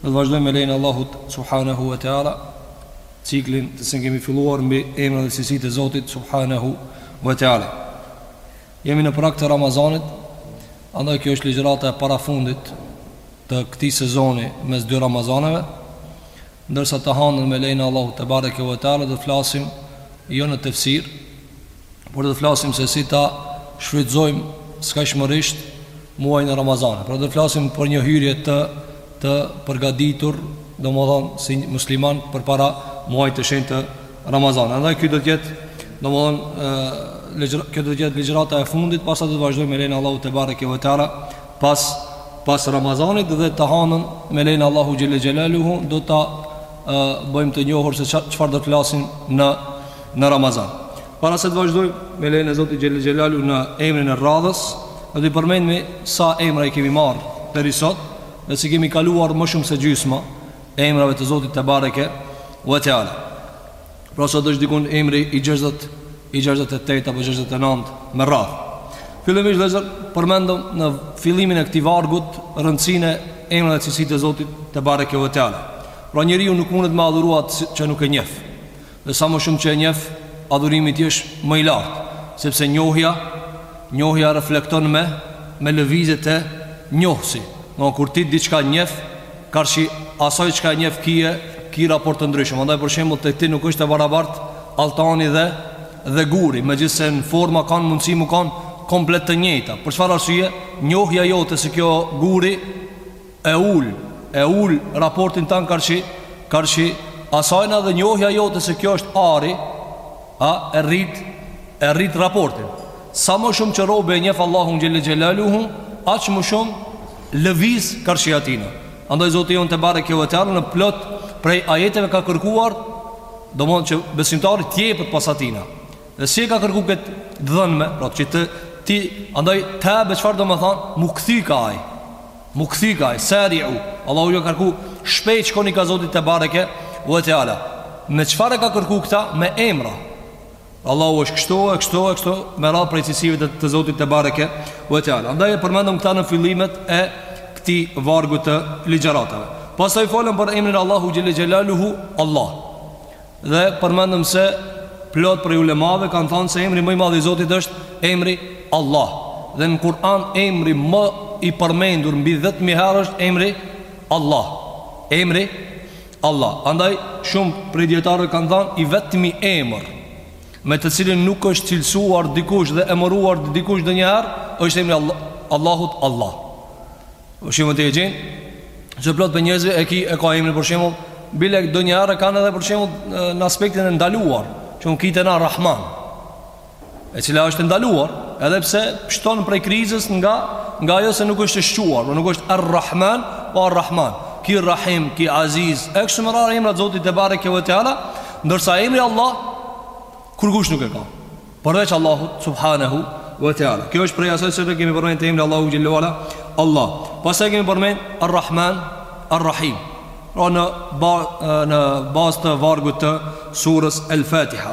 Do të vazhdojmë me lejen e Allahut subhanehu ve teala ciklin të cilin kemi filluar mbi emrat dhe cilësitë e Zotit subhanehu ve teala. Jemi në prag të Ramazanit, andaj kjo është ligjërata e parafundit të këtij sezoni mes dy Ramazaneve. Ndërsa të hanën me lejen e Allahut tebareke ve teala do të flasim jo në tefsir, por do të flasim se si ta shfrytëzojmë skajshmërisht muajin e Ramazanit. Pra do të flasim për një hyrje të të përgatitur, domethënë si musliman përpara muajit të shenjtë të Ramazanit. Andaj ky do të jetë domethënë ligjë kjo do të jetë ligjërata e fundit, pastaj do të vazhdojmë me lejen e Allahut tebareke ve teala pas pas Ramazanit dhe të hanën me lejen e Allahut xhelle xhelaluhu do ta bëjmë të njohur se çfarë do të flasim në në Ramazan. Para se të vazhdojmë me lejen e Zotit xhelle xhelaluhu në emrin e radhës, do t'i përmendmi sa emra i kemi marrë deri sot, dhe si kemi kaluar më shumë se gjysma e emrave të Zotit tebareke ve teala. Pra sot është dikun emri i 60, i 68 apo 69 me radhë. Fillimisht vëllezër përmendëm në fillimin e këtij vargut rëndësinë e emrave dhe cilësitë e Zotit tebareke ve teala. Pra njeriu nuk mundet me adhuru atë që nuk e njef. Dhe sa më shumë që e njef, adhurimi i tij është më i lartë. Sepse njohja, njohja reflekton me, me lëvizjet e njohësit. Në kur ti diçka njef, Karshi asaj çka e njeh kije ki raport të ndryshëm. Andaj për shembull te ti nuk është e barabart Altani dhe dhe guri, megjithëse në forma kanë mundësi mu kanë komplet të njëjta. Për çfarë arsye? Njohja jote se kjo guri e ul e ul raportin tan karshi karshi asajna dhe njohja jote se kjo është ari a e rrit e rrit raportin. Sa më shumë që robi e njeh Allahun xhelle xhelaluhu, aq më shumë lëviz karshi atina andaj zoti jonë tebareke ve teala në plot prej ajeteve ka kërkuar domethënë që besimtari t'jepet pas atina dhe si e ka kërku këtë dhënie pra që të ti andaj teube çfarë domethanë mu kthy ka ai mu kthy ka ai sariu Allahu e ka kërku shpejt shkoni ka zoti tebareke ve teala me çfarë e ka kërku këta me emra Allahu është kështu e kështu e kështu me radhë prej cilësive të, të Zotit tebareke ve teala. Andaj e përmendëm këta në fillimet e këtij vargu të ligjëratave. Pastaj folëm për emrin e Allahut xhelle xhelaluhu Allah. Dhe përmendëm se plot prej ulemave kanë thënë se emri më i madh i Zotit është emri Allah. Dhe në Kur'an emri më i përmendur mbi 10000 herë është emri Allah. Emri Allah. Andaj, shumë prej dijetarëve kanë thanë i vetmi emër, me të cilin nuk është cilësuar dikush dhe emëruar dikush ndonjëherë, është emri Allah, Allahut Allah. Për shembull ti e gjen, që plot prej njerëzve e, ki, e ka emri për shembull, bile ndonjëherë e kanë edhe për shembull në aspektin e ndaluar, që unë ki te na Rahman. e cila është e ndaluar, edhe pse shton prej krizës nga nga ajo se nuk është e shquar, por nuk është Ar-Rahman, po Ar-Rahman, ki Rahim, ki Aziz, e kështu me radhë emrat e Zotit tebareke ve teala, ndërsa emri Allah kurkush nuk e ka. Përveç Allahut subhanahu ve teala. Kjo është prej asaj seç kemi përmend te emri i Allahut xhelle ve ala, Allah. Pastaj kemi përmend Ar-Rahman, Ar-Rahim. Pra në ba, në bazë të vargut të surës El-Fatiha.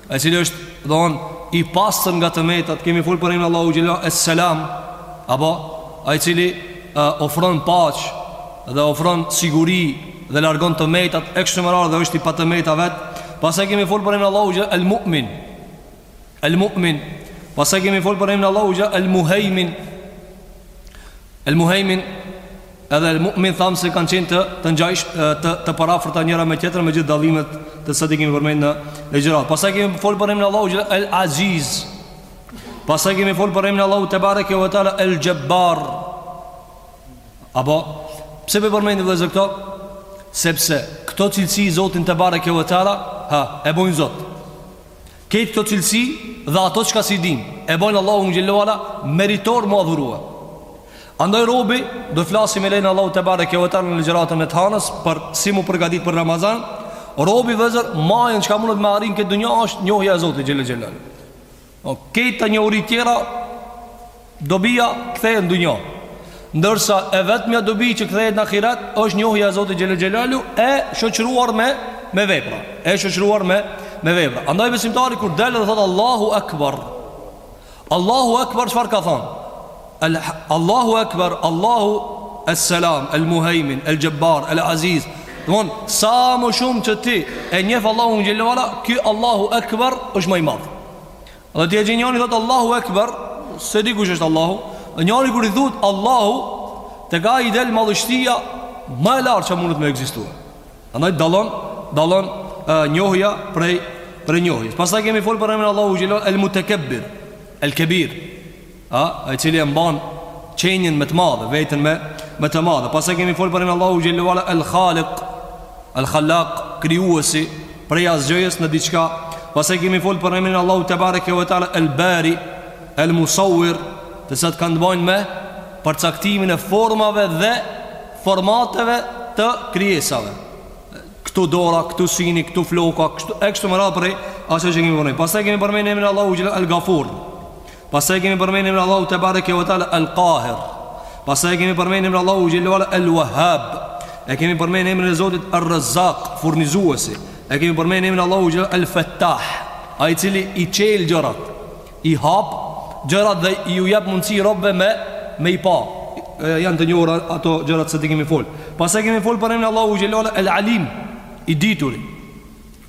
ai cili është dmth i pastër nga të metat kemi fol për emrin e Allahut xhelle es selam apo ai cili uh, ofron paq dhe ofron siguri dhe largon të metat e kështu me radhë dhe është i pa të meta vet pastaj kemi fol për emrin e Allahut xhelle el mu'min el mu'min pastaj kemi fol për emrin e Allahut xhelle el muhaymin el muhaymin Edhe el mu'min thamë se kanë qenë të, të ngjajshëm, të, të përafërta njëra me tjetrën me gjithë dallimet te seç i kemi përmend në ligjërat. Pastaj kemi folë për emrin e Allahut xhelle el aziz. Pastaj kemi folë për emrin e Allahut tebareke ve teala el xhebbar. A po, pse po i përmendi vllezër këto? Sepse këto cilësi Zotin tebareke ve teala, ha, e bojnë Zot. Krejt këto cilësi dhe ato çka s'i dimë e bojn Allahun xhelle ve ala meritor mu adhuru. Andaj robi do të flasim me lejen e Allahut tebareke ve teala në ligjëratën e të hanës për si mu përgatit për Ramazan. Robi vllezër majën çka mundet me arrit n'këtë dunja është njohja e Zotit xhel xhelalu. Krejt ato njohuri tjera Dobia kthehet në dunja. Ndërsa e vetmja dobi që kthehet në ahiret është njohja e Zotit xhel xhelalu e shoqëruar me me vepra. E shoqëruar me me vepra. Andaj besimtari kur del dhe thot Allahu Akbar. Allahu Akbar çfarë ka thon? Allahu Akbar, Allahu Es-Selam, El-Muhaymin, El-Jabbar, El-Aziz. Domthon sa më shumë që ti e njeh Allahun xhelle ve ala, ky Allahu Akbar është më i madh. Edhe ti e njëri thotë Allahu Ekber S'e di kush është Allahu Dhe njëri kur i thotë Allahu Te ai del madhështia Ma e lartë që mundet me ekzistu Andaj dallon Dallon e, njohja prej Prej njohjes Pastaj kemi folë për emrin e Allahut xhelle ve ala El Mutekebbir El Kebir A, ai cili e mban qenien me të madhe, veten me, me të madhe. Pastaj kemi fol për emrin Allahu xhelle ve ala El Khalik, El Khalak, krijuesi, prej asgjëjes në diçka. Pastaj kemi fol për emrin Allahu tebareke ve teala El Bari, El Musawir, të cilat kanë të bajnë me përcaktimin e formave dhe formateve të krijesave. Këtu dora, këtu syni, këtu floka, këtu, e kështu me radhë prej asaj që e kemi përmend. Pastaj kemi përmend emrin Allahu xhelle ve ala El Gafur, Pastaj e kemi përmend emrin Allahu tebareke ve teala El Kahir. Pastaj e kemi përmend emrin Allahu xhelle ve ala El Wahhab. E kemi përmend emrin e Zotit El Razzaq, furnizuesi. E kemi përmend emrin Allahu xhelle ve ala El Fattah, ai i cili i çel gjërat, i hap gjërat dhe iu jep mundësi robëve me me i pa. E, janë të njohura ato gjërat se ti kemi fol. Pastaj kemi fol për emrin Allahu xhelle ve ala El Alim, i dituri.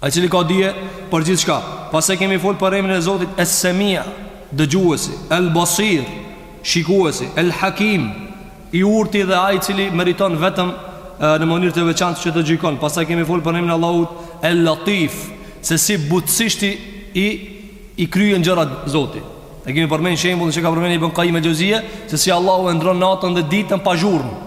Ai cili ka dije për gjithçka. Pastaj kemi fol për emrin e Zotit Es-Semi, dëgjuesi, El-Basir, shikuesi, El-Hakim, i urti dhe ai i cili meriton vetëm në mënyrë të veçantë që të gjykon. Pastaj kemi fol për emrin e Allahut El-Latif, se si butësisht i i, i kryen gjërat Zoti. E kemi përmend shembullin që ka përmendur Ibn Qayyim el-Jawziyya, se si Allahu e ndron natën dhe ditën pa zhurmë.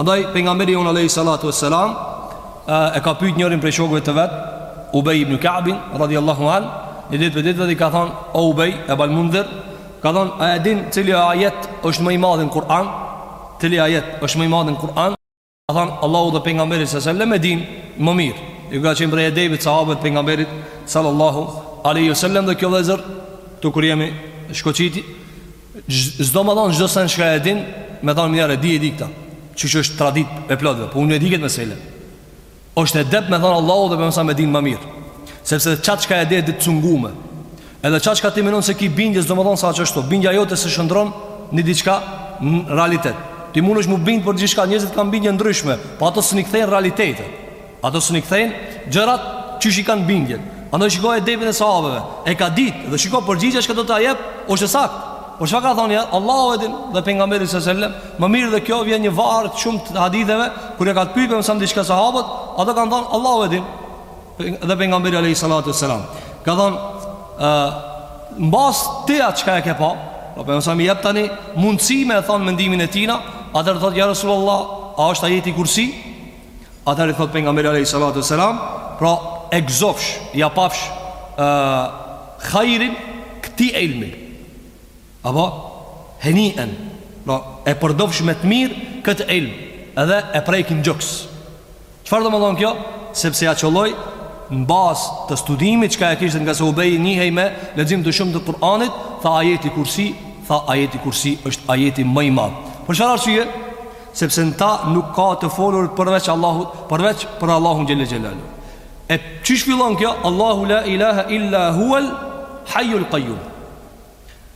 Andaj, pejgamberi jonë alejhi salatu ve selam E ka pyt njërin prej shokve të vet Ubej ibn Kaabin, radiallahu anhu Një ditë prej ditëve i ka thonë O Ubej, Ebal Mundhir Ka thonë, a e din cili ajet është më i madhi n'Kur'an Cili ajet është më i madhi n'Kur'an Ka thonë, Allahu dhe pejgamberi së sellem e din më mirë Kjo ka qenë prej edebit sahabëve të pejgamberit Sallallahu aleyhi sallem dhe kjo vllezër Të kur jemi shkoqiti S'do me thonë, çdo sen çka e din Me thonë menjëherë, e di e di këta Kjo është traditë e plotëve Po unë e di këtë mesele është edep me thonë Allahu dhe pejgamberi e din më mirë Sepse qatë çka e di e di të cungume Edhe qatë çka ti menon se ki bindje S'do me thonë se është ashtu Bindja jote s'e shndërron një diçka në realitet Ti mundesh mu bindë për diçka Njerëzit kanë bindje ndryshme Po ato s'un i kthejnë realitetet Ato s'un i kthejnë gjërat qysh i kanë bindjen. Andaj shikoj edepin e sahabeve. E ka ditë dhe shiko përgjigjja që do ta jep, është e saktë. Por çfarë ka thënë ja? Allahu e din dhe pejgamberi sa selam, më mirë dhe kjo vjen në varg të shumë të haditheve kur i ka pyetur pejgamberi diçka sahabët, ata kanë thënë Allahu e din. Dhe pejgamberi alayhi salatu wasalam ka thënë ë mbas ti atë çka e ke pa, pejgamberi i jep tani mundësi me e thon mendimin e tina, atëherë thotë ja Rasulullah, a është ajeti kursi? Atëherë i thot pejgamberi alayhi salatu selam, pra e gëzofsh, ja pafsh hajrin këtij ilmi. Apo henien, pra e përdofsh me të mirë këtë ilm, edhe e prek në gjoks. Çfarë do me thonë kjo? Sepse ja qëlloi në bazë të studimit çka e kishte nga se u bë i njëhej me lexim të shumë të Kur'anit, tha ajeti kursi, tha ajeti kursi është ajeti më i madh. Për çfarë arsye? Sepse në ta nuk ka të folur përveç Allahut, përveç për Allahun xhele xhelaluhu. E qysh fillon kjo? Allahu la ilaha illa huel hajjul kajjum.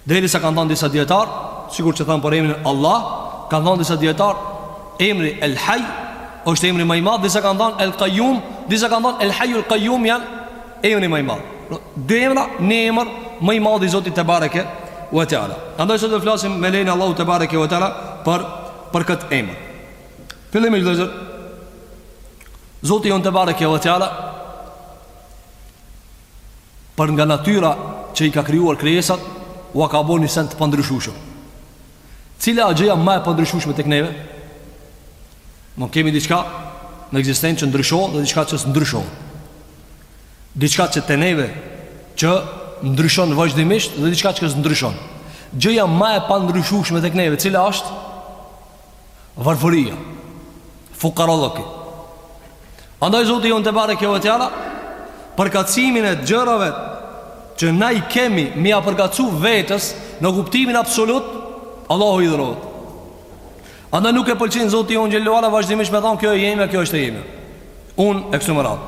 Dhe disa kanë thonë disa djetarë, sikur që thonë për emrin Allah, kanë thonë disa djetarë, emri el hajj, është emri ma i madh, disa kanë thonë el kajjum, disa kanë thonë el hajjul kajjum janë, Emri ma i madh. Pra, dy emra, një emër ma i madh i Zotit te bareke ve teala. Andaj sot do të flasim me lejen e Allahut te bareke ve teala për për këtë emër. Fillimisht vëllazër. Zoti jonë te bareke ve teala për nga natyra që i ka krijuar krijesat, ua ka bën një send të pandryshueshëm. Cila është gjëja ma e pandryshueshme tek neve? Mund kemi diçka në ekzistencë që ndryshohet dhe diçka që s'ndryshohet. Diçka që te neve që ndryshon vazhdimisht dhe diçka që s'ndryshon. Gjëja ma e pandryshueshme tek neve, cila është varfëria, fukarallëki. Andaj Zoti jonë te bareke ve teala, përkatësimin e gjërave që na i kemi m'ia përkatësu vetes në kuptimin absolut, Allahu i dhërot. Ama nuk e pëlqen Zoti jonë xhele ve ala vazhdimisht me thonë kjo e jemja kjo është e jemja. Un e kështu me radh.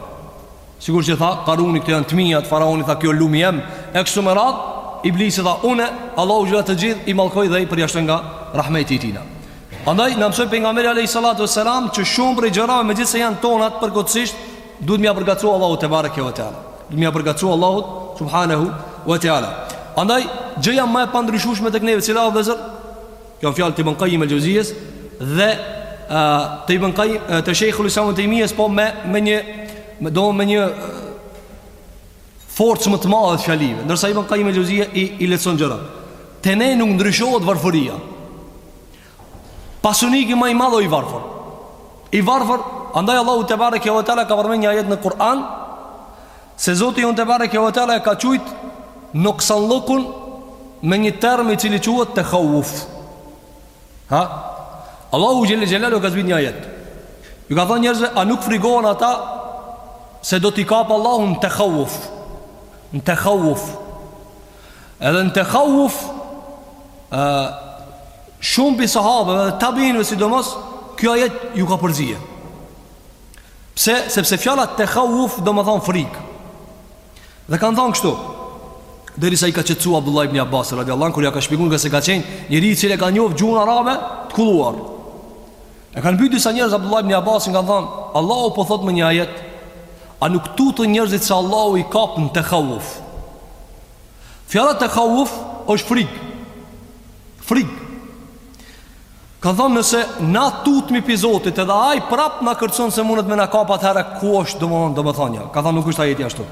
Sikur që tha Karuni këto janë të mia, faraoni tha ky lumi jem e kështu me radh. Iblisi tha unë Allahu xhelalu të gjithë i mallkoj dhe i përjashtoj nga rahmeti i tij. Andaj na mësoi pejgamberi alayhi salatu wasalam që shumë prej gjërave megjithëse janë tonat përkohësisht duhet m'ia përkatësu Allahut te bareke ve teala. M'ia përkatësu Allahut subhanahu ve teala. Andaj gjëja ma e pandryshueshme tek neve, cila o vllezër, Kjo është fjalë të Ibn Qayyim al-Juzeyes dhe të Ibn Qayyim të Sheikhul Islam ibn Taymiyyah po me me një me do me një forcë më të madhe të fjalive, ndërsa Ibn Qayyim al-Juzeyes i i lehtëson gjërat. Te ne nuk ndryshohet varfëria. Pasaniki ma i madh o i varfër. I varfër, andaj Allahu te bareke ve teala ka përmend një ajet në Kur'an Se Zoti jonë tebareke ve teala e ka qujtë noksanllëkun me një term i cili quhet tekhauf. Ha? Allahu xhelle xhelalu ka zbrit një ajet. Ju ka thonë njerëzve, a nuk frigohen ata se do t'i kapë Allahu në tekhauf. Në tekhauf. Edhe në tekhauf ë shumë pi sahabeve dhe tabiinëve sidomos, kjo ajet ju ka përzier. Pse? Sepse fjala tekhawuf domethanë frikë. Dhe kanë thonë kështu, derisa i ka qetësu Abdullah ibn Abbas radiallahu anhu kur ja ka shpjegu ngase ka qenë njeri i cili e ka njof gjuhën arabe të kulluar. E kanë pyt disa njerëz Abdullah ibn Abbasin, i kanë thonë, Allahu po thot me një ajet, a nuk tuten njerëzit se Allahu i kap në tekhawuf. Fjala tekhawuf është frikë. Frikë. Ka thonë nëse na tutmi pi Zotit edhe aj prap na kërcon se mundet me na kap atëherë ku është domthon domethënia. Ka thonë nuk është ajeti ashtu.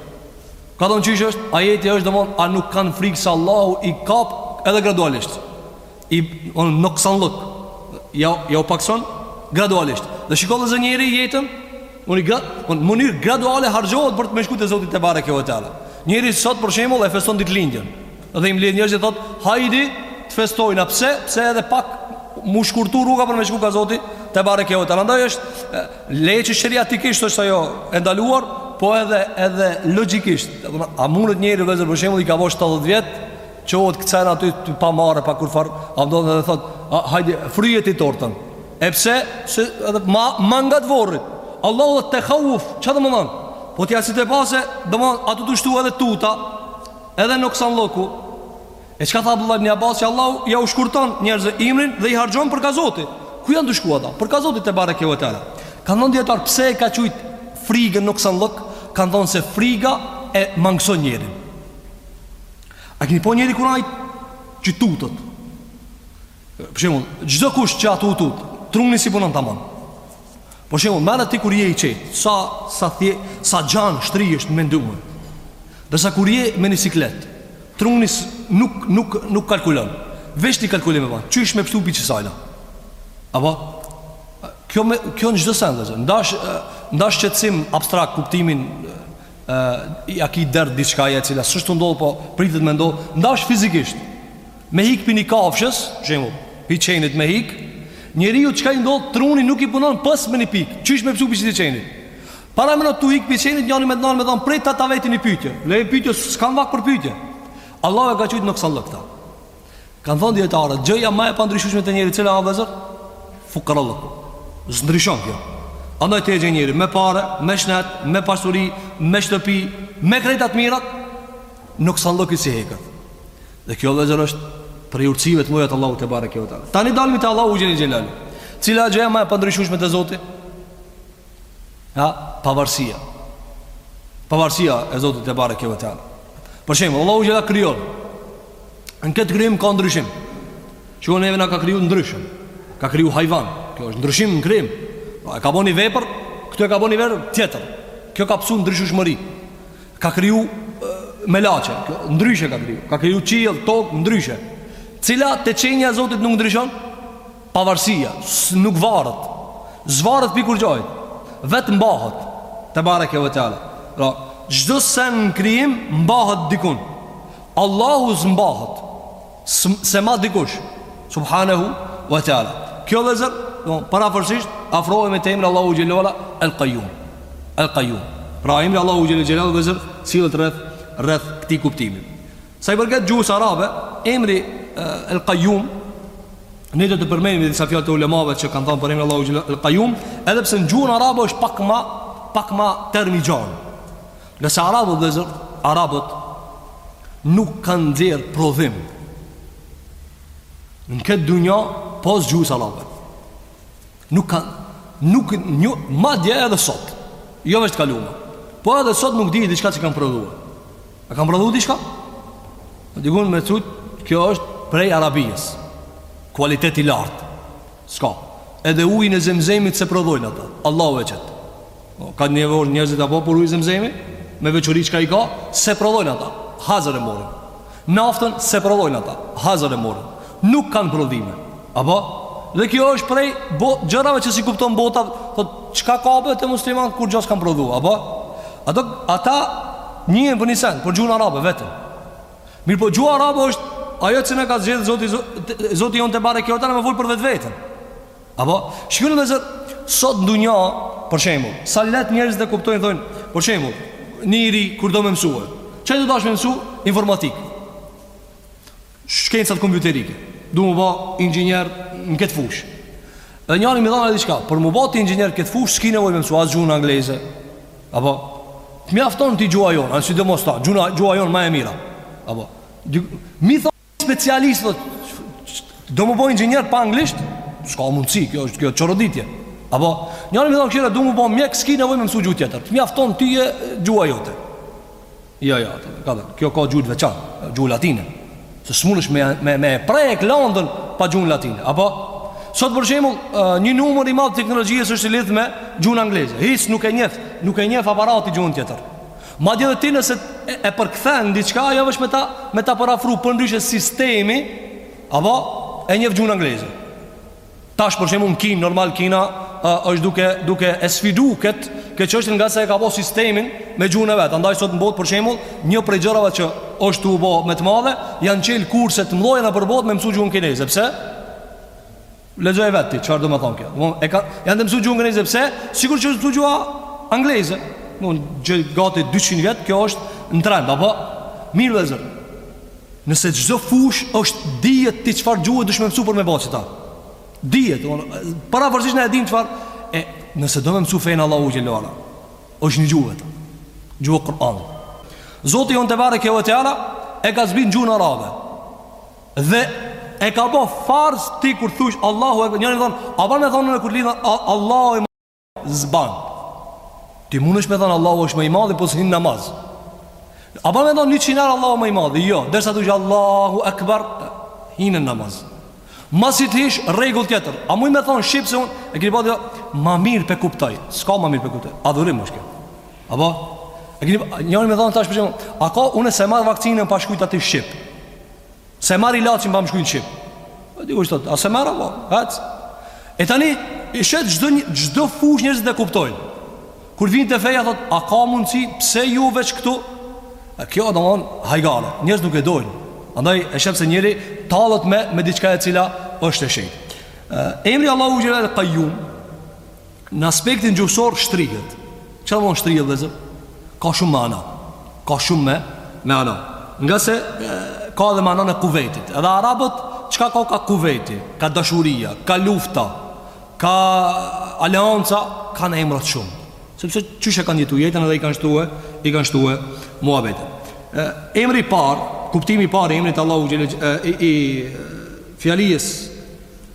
Ka thonë qysh është ajeti është domthon a nuk kanë frikë se Allahu i kap edhe gradualisht. I bon noksanllëk. Ja ja u pakson gradualisht. Dhe shiko se njeri jetën në gra, në mënyrë graduale harxhohet për të me shku te Zoti tebareke ve teala. Njeri sot për shembull e feston ditëlindjen. Dhe i mbledh njerëzit thot, hajdi të festojna. Pse? Se edhe pak m'u shkurtu rruga për me shku ka Zoti tebareke ve teala. Andaj është leje që sheriatikisht është ajo e ndaluar, po edhe edhe logjikisht. A mundet njeri vllezër për shembull i ka bo 70 vjet, çohet kcen aty të pa marre pa kurfar, a do të thot, hajdi fryje ti tortën. E pse? Se edhe ma ma ngat vorrit. Allahu tekhawf, çfarë do të thonë? Po ti asit e pase, do të thonë a tu t'u shtu edhe tuta, Edhe noksanllëku. E çka tha Abdullah ibn Abbas që Allahu ja u shkurton njerëzve imrin dhe i harxhon për ka Zoti. Ku janë tu shku ata? Për ka Zoti tebareke ve teala. Kanë thonë dijetarë pse e ka qujt frigën noksanllëk? Kanë thonë se friga e mangëson njerin A kini po njeri kur aj që tutet Për shembull, çdokush që a tu u tut, truni s'i punon tamam. Për shembull, merre ti kur je i qet, sa sa thje, sa gjan shtrihesh në mendime. Dhe sa kur je me ni siklet, truni nuk nuk nuk kalkulon. Veç ni kalkulim e bën. Qysh me pshtu pi qesajna. Apo kjo me kjo në çdo send është. Ndash ndash qetsim abstrakt kuptimin ë ja ki dert diçka e cila s'është tu ndodh po pritet me ndodh, ndash fizikisht. Me hik pi ni kafshës, shembull, pi çenit me hik, njeriu çka i ndodh truni nuk i punon pas me një pikë. Çish me pshtu pi çitij çenit. Paramendo tu hik pi çenit njëri me dal me thon prit ta ta veti një pyetje. Lene pyetje s'kam vakt për pyetje. Allahu e ka qujt naksallëk ta. Kan thon dietarë, gjëja më e pandryshueshme te njeri cila a vllezër fukarallëk. S'ndryshon kjo. Andaj te çdo njeri me pare, me shnet, me pasuri, me shtëpi, me krejt të mirat, naksallëki s'i hekët. Dhe kjo vëllezër është prej urtësive të mëdha të Allahut tebareke ve teala. Tani dalim te Allahu xhele xhelaluhu. Cila gjëja ma e pandryshueshme te Zoti? Ja, pavarësia. Pavarësia e Zotit tebareke ve teala. Për shembull, Allahu xhele krijon. Në këtë krijim ka ndryshim. Shikoni neve na ka kriju ndryshëm. Ka kriju hajvan. Kjo është ndryshim në krijim. Pra, e ka bo ni vepër, këtu e ka bo ni vepër tjetër. Kjo ka psu ndryshueshmëri. Ka kriju melaçe, ndryshe ka kriju. Ka kriju qiell, tokë, ndryshe. Cila te qenja e Zotit nuk ndryshon? Pavarësia, nuk varet. S'varet pi kurgjojt. Vet mbahet. Tebareke ve teala. Pra, çdo sen në krijim mbahet dikun. Allahu s'mbahet. S'e ma dikush Subhanehu wa ta'ala Kjo vllezër Parafërsisht Afrohemi te emri Allahu xhelalu El Kajum El Kajum Pra emri Allahu xhelalu vllezër Sillet rreth Rreth këtij kuptimi Sa i përket gjuhës arabe Emri El Kajum Ne do të përmenim disa fjalë të ulemave Që kanë thanë për emrin Allahu xhelalu El Kajum Edhepse në gjuhën arabe është pak ma Pak ma term i gjanë Ngase arabët vllezër, arabët nuk kanë nxjerr prodhim në këtë dunja pos gjuhës arabe. Nuk kanë nuk madje edhe sot. Jo veç t'kalumen. Po edhe sot nuk di diçka që kanë prodhuar. A kanë prodhuar diçka? Dikun me qujt, kjo është prej Arabisë. Kualitet i lartë. S'ka. Edhe ujin e zemzemit s'e prodhojnë ata. Allahu e qet. Po, ka një vlerë njerëzit apo për ujë zemzemi, me veçori çka i ka, s'e prodhojnë ata. Hazër e morën. Naftën s'e prodhojnë ata. Hazër e morën. Nuk kanë prodhime. Apo? Dhe kjo është prej po, gjërave që s'i kupton bota, thot, çka ka be te muslimant, kurgjo s'kanë prodhu. Apo? Ato, ata njihen për një sen, për gjuhën arabe, vetëm. Mirëpo gjuha arabe është ajo që na ka zgjedhë zoti, zoti jonë tebareke ve teala me folë për vetveten. Apo, shikoni vllezër, sot në dunja, për shembull, sa lehtë njerëzit e kuptojnë, thonë, për shembull, njëri kur do me mësue, që do të ashtë me mësu? Informatikë. Shkencat kompjuterike. Du m'u ba inxhinier në këtë fushë. Dhe njani me thanë diçka, për m'u ba ti inxhinier këtë fushë, s'ki nevoj me mësu, as gjuhën angleze, Apo, të mjafton ti gjuha jonë, a si domethanë, gjuha, gjuha jonë ma e mira. Apo, dy, mi thonë specialistët, do m'u bo inxhinier pa anglisht, s'ka mundësi, kjo është kjo çoroditje. Apo, njëri mi thonë kshyre, do m'u bo mjek, s'ki nevoj me mësu gjuhë tjetër, të mjafton tyje gjuha jote. Jo, jo, ka dhe, kjo ka gjuhë të veçantë, gjuhë latine. Se s'munesh me, me, me prek landën pa gjuhën latine. Apo, sot për shembull, një numër i madhë i teknologjisë është i lidht me gjuhën angleze. Hiç nuk e njef, nuk e njef aparati gjuhën tjetër. Madje edhe ti nëse e, e përkthen në diçka, ajo është me ta, me ta përafru, përndryshe sistemi, apo, e njef gjuhën angleze. Tash për shembull në Kinë, normal Kina a, është duke duke e sfidu kët këtë çështje ngase e ka bo sistemin me gjuhën e vet. Andaj sot në botë për shembull, një prej gjërave që është u bo me të madhe, janë çel kurse të mëdha nëpër botë me mësu gjuhën kineze. Pse? Lexoj vet ti, çfarë domethonë kjo? Do e ka janë te mësu gjuhën kineze pse? Sikur që mësu gjuha angleze. Do gati 200 vjet kjo është në trend, apo mirë vllezër. Nëse çdo fushë është dihet ti çfarë gjuhe duhesh me mësu për me ba qeta. Dihet, parapërafërsisht na e dimë çfarë e nëse do me mësu fenë e Allahut xhele ue ala. Është një gjuhë vet. Gjuha e Kur'anit. Zoti jonë tebareke ue teala e ka zbrit n'gjuhën arabe. Dhe e ka ba farz ti kur thush Allahu ekber njëri thon, a ban me thonë kur lidh Allahu S'ban Ti mundesh me thanë Allahu është më i madhi Po s'hin n'namaz A ban me thanë njëqind herë Allahu më i madhi Jo, derisa të thush Allahu akbar Hin në namaz Masi t'hish rregull tjetër A mund me thanë shqip se unë E kini pa të Ma mirë pe kuptaj Ska ma mirë pe kuptaj Adhurim është kjo A ba E kini pa Njëri me thanë tash për shembull A ka unë s'e marr vaksinën pa shkrujt aty shqip S'e marr ilaçin pa më shkrujt shqip E di kush thotë, a s'e merr apo, hec E tani, e sheh çdo, një, çdo fushë njerëzit e kuptojnë Kur vjen te feja, thot, a ka mundësi, pse ju veç këtu E kjo, domethonë, hajgare, njerëzit nuk e dojnë Andaj, e shef se njeri, tallet me, me diçka e cila është e shejtë Emri Allahu xhele el Kajum Në aspektin gjuhësor shtrihet. Çfarë domethonë shtrihet vëllazër? Ka shumë mana. Ka shumë me mana. Ngase e, ka edhe mananë e kuvetit. Edhe arabët çka ka ka kuveti, ka dashuria, ka lufta, ka aleanca, kanë emrat shumë. Sepse qysh e kanë jetu jetën edhe i kanë shtue, i kanë shtue muhabetet. Emri i parë, kuptimi i parë i emrit Allahu xhelal i, i, i fjalës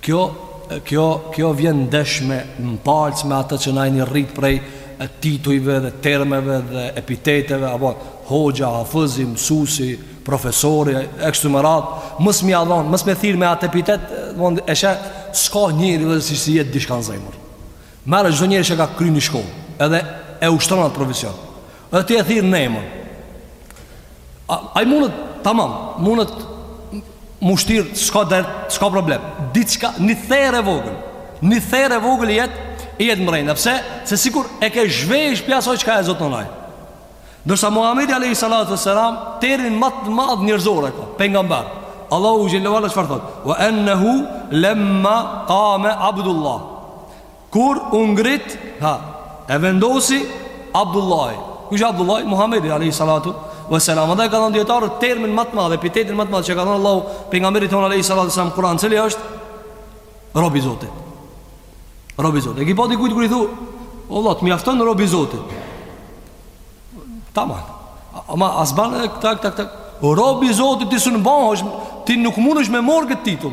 Kjo kjo kjo vjen ndesh me n'palc me atë që na jemi rrit prej titujve dhe termeve dhe epiteteve apo hoxha, hafëzi, mësusi, profesori e kështu me radh, mos me ia dhon, mos me thirr me atë epitet, domthon e sheh s'ka njeri vëllazër si s'i jet diçka në zemër. Merr çdo njeri që ka kry një shkollë, edhe e ushtron atë profesion. Edhe ti e thirr në emër Ai mundet, tamam, mundet m'u shtirë, s'ka dert, s'ka problem Diçka, një therë e vogël Një therë e vogël jet, i jet mrena, pse, se sikur e ke zhvesh pi asoj çka e zotnon ai. Nërsa Muhammedi alejhi salatu wesselam termin ma të madh njerëzor e ka Pejgamber Allahu xhel-le ve ala çfarë thot Wa ennehu lemma kame abdullah Kur u ngrit, ha, e vendosi Abdullahi. Kush është Abdullahi? Muhamedi alayhi salatu wa salam. Andaj ka thënë dijetarët termin më të madh, epitetin më të madh që ka thënë Allahu pejgamberit ton alayhi salatu wa salam në Kur'an, cili është robi i Zotit. Robi i Zotit. E ke pa dikujt kur i thu, "Wallah, të mjafton robi i Zotit." Tamam. Ama a s'ban tak tak tak. O robi i Zotit ti s'un bahesh, ti nuk mundesh me marr këtë titull.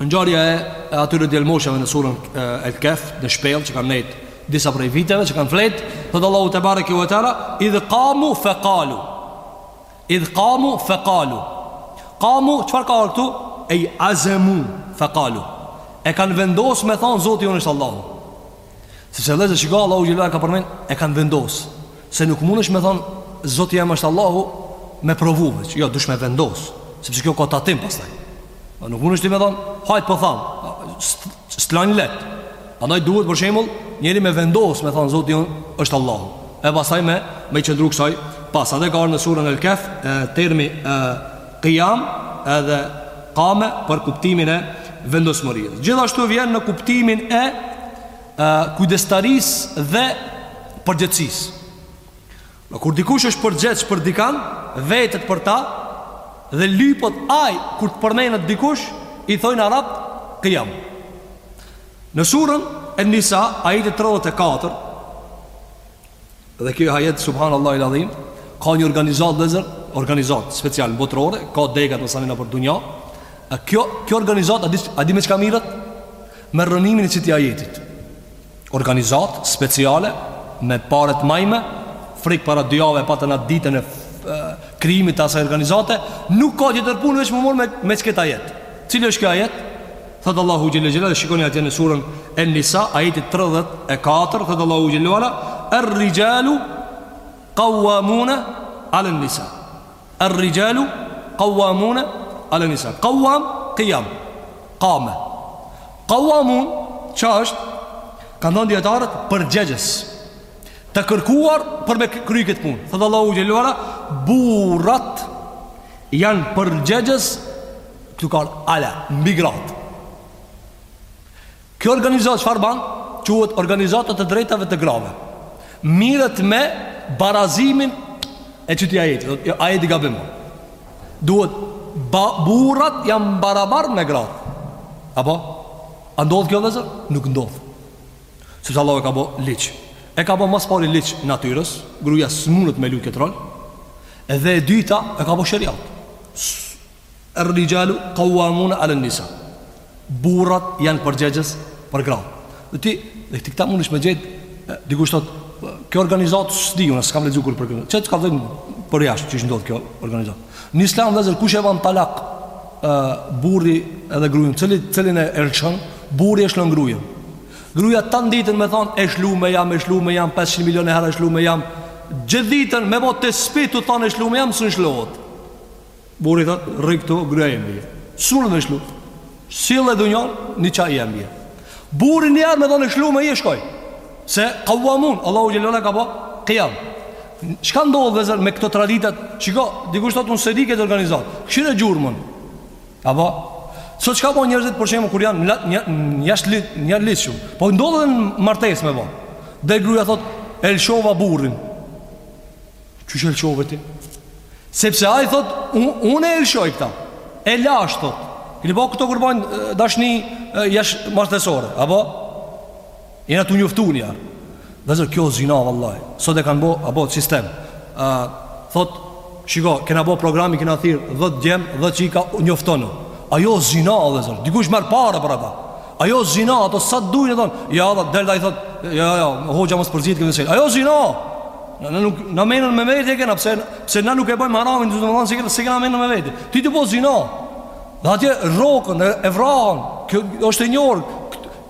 Ngjarja e atyre djelmoshave në surën El Kef, në shpellë që kanë nejtë disa prej viteve që kanë fletë, thotë Allahu tebareke ve teala, idhë kamu fe kalu, idhë kamu fe kalu, kamu, çfarë ka ardh këtu? Ej azemu fe kalu, e kanë vendosë me thonë zoti jonë është Allahu. Sepse vllezër shiko Allahu xhel-le ve ala e ka përmen, e kanë vendosë, se nuk mundesh me thonë zoti jonë është Allahu me provu, jo, duhesh me vendosë, sepse kjo ka tatim pasaj. A nuk mundesh ti me thonë, hajtë po thamë, s't'lanë lehtë. Anaj duhet, për shemull, njeri me vendosë, me thonë, zoti jonë është Allahu. E pasaj me, me i qëndru kësaj, pas, edhe ka ardh në surën El Kef, e, termi e, kijam, edhe kame, për kuptimin e vendosmërisë. Gjithashtu vjen në kuptimin e, e kujdestarisë dhe përgjegjsisë. Kur dikush është përgjegjës për dikand, vetet për ta dhe lypet ai kur të përmenet dikush i thojnë arabt qiyam. Në surën En-Nisa ajeti tridhjetë e katër dhe kjo ajet subhanallahu el-azim ka një organizatë vëllazër, organizatë special botërore, ka degat në sa anë nëpër dunja. Kjo kjo organizatë a di a di me çka mirret? Me rrënimin e qëti ajetit. organizat speciale me paret majme frik para dy jave patën atë ditën e krijimit të asaj organizate nuk ka tjetër punë veç m'u morr me, me qëket ajet cili është kjo ajet? thotë Allahu xhel-le xhelaluhu dhe shikoni atje në surën En-Nisa ajeti 34 thotë Allahu xhel-le ve ala er rijalu kawamune alën nisa Ar rijalu qawwamuna ala nisa. Qawwam qiyam. Qama. Qawwamun çka është? Kanë thënë dijetarët përgjegjës. Të kërkuar për me kry këtë punë. Thot Allahu xhelle ue ala burrat janë përgjegjës këtu ka ala mbi gratë. Kjo organizatë çfarë bën? Quhet Organizata e të Drejtave të Grave. Mirret me barazimin e qëti ajeti, thotë ajeti gabim. Duhet ba, burrat janë barabar me gratë. Apo a ndodh kjo vllezër? Nuk ndodh. Sepse Allahu e ka bë ligj. E ka bë ma s'pari ligj natyrës, gruaja s'munet me lujt këtë rol. Edhe e dyta e ka bë sheriat. Er rijalu qawwamuna ala nisa. Burrat janë përgjegjës për gratë. Dhe ti, dhe ti këta mundesh me gjet, dikush thot, kjo organizatë s'di unë, s'kam lexuar kurrë për këtë. Çet ka vënë për jashtë qysh ndodh kjo organizatë. Në Islam vllezër kush e ban talak ë burri edhe gruan, cili cilin e lshon, burri e shlon gruan. Gruaja tan ditën me thon e shlume jam, e shlume jam 500 milionë herë e shlume jam. Gjithë ditën me vot te shpia tu thon e shlume jam, s'un shlohet. Burri thotë, rri këtu, gruaja e imja je. S'munet me shlu. Sille dynjan, një qaj e imja je. Burri një herë me thonë e shlume je, shkoi. Se kawamun, Allahu xhelle ue ala ka bo, qiyam. Çka ndodh vllezër me këto traditat? Shiko, dikush thotë unë s'e di këtë organizat. Kqyre gjurmën. Apo sot çka bën njerëzit për shembull kur janë një jashtë ligj, jashtëligjshëm. Po ndodh edhe në martesë me vonë. Dhe gruaja thotë, "E lshova burrin." Qysh e lëshove ti? Sepse ai thot, unë e lëshoj këta. E lash thot. Keni pa këto kur bën dashni jash martesore, apo? Jena tu u njoftun ja. Vllezër, kjo zina, vallaj. Sot e kanë bo, apo, sistem. A, thot, shiko, kena bo programi, kena thirë, dhetë djem, dhetë çika, njoftonu. Ajo zina, vllezër, dikush merr pare për ata. Ajo zina, ato sa të dujnë, thonë, ja, dhe delda i thotë, ja, ja, hoxha mos përzi këto sene. Ajo zina, në, në, nuk, na menën me vete kena, pse, pse na nuk e bëjmë haramin, domethonë, se kena menën me vete. Ti tu bo zina, dhe atje rroken, e, e vranë, kjo është e njohur,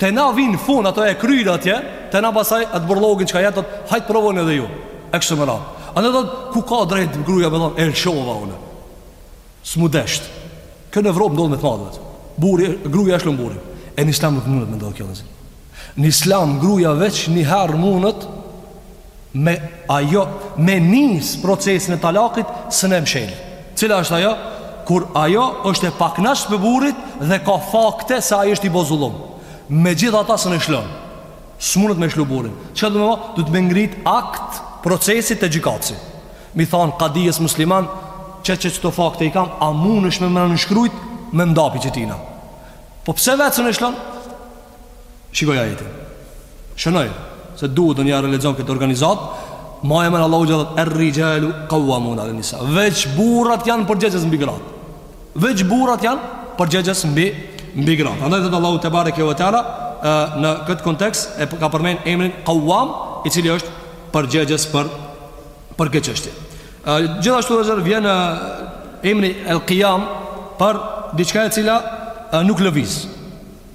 te na vinë n'fun, ato e kryjnë atje, te na pastaj atë bërllogin që ka jetët, hajt provoni edhe ju, e kështu me radhë. A në thotë, ku ka drejtë gruja me thonë, e lëshova unë. S'mu desht. Kjo në Evropë ndodh me të madhe. Burri, gruaja e shlon burrin. E në islam nuk mundet me ndodhë kjo vllezër. Në islam gruaja veç një herë mundet me ajo me nis procesin e talakit s'un e mshel. Cila është ajo? Kur ajo është e paknaqt prej burrit dhe ka fakte se ai është i bozullum. Me gjithë ata s'un e shlon. S'mundet me shlu burrin. Ç'duhet me ba? Duhet me ngrit akt procesit te gjykatësi. Me i thanë kadijes musliman, qet qet këto fakte i kam, a munësh me ma nënshkru ti me u nda pi qëtina. Po pse vetë s'e nënshkron? Shiko ajetin. Shënoj, se duhet dona me realizu këtë organizat, ma e mërë Allahu gjithat, er rixhalu kauamune alen nisa. Veç burrat janë përgjegjës mbi gratë. Veç burrat janë përgjegjës mbi, mbi gratë. Andaj thotë Allahu tebareke ve teala, në këtë kontekst, e ka përmend emrin kauam, i cili është përgjegjës për për këtë çështje. Gjithashtu edhe vjen emri El Qiyam për diçka e cila nuk lëviz.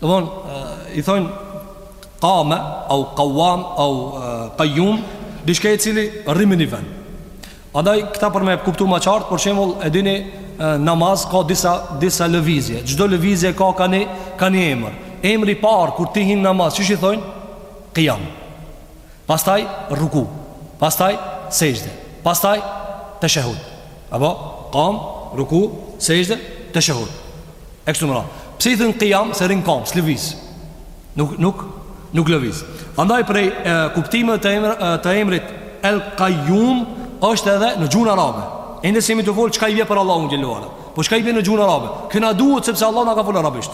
Do vend i thojnë Qama au Qawam au Qayyum diçka e cili rrin m'ni vend. Andaj këta për me kuptu ma qartë, për shembull e dini namaz ka disa disa lëvizje. Çdo lëvizje ka ka një ka një emër. Emri i parë kur ti hin n'namaz, qysh i thojnë? Qiyam. Pastaj ruku, pastaj sexhde, pastaj teshehhud. Apo kam, ruku, sexhde, teshehhud. E kështu me radhë. Pse i thonë qiyam se rrin n'kamë, s'lëviz. Nuk nuk nuk lëviz. Andaj prej e, kuptimeve të emrit të emrit El Qayyum është edhe në gjuhën arabe. Ende s'jemi tu fol çka i vjen për Allahun xhele ue ala. Po çka i vjen në gjuhën arabe? Kjo na duhet sepse Allah na ka folur arabisht.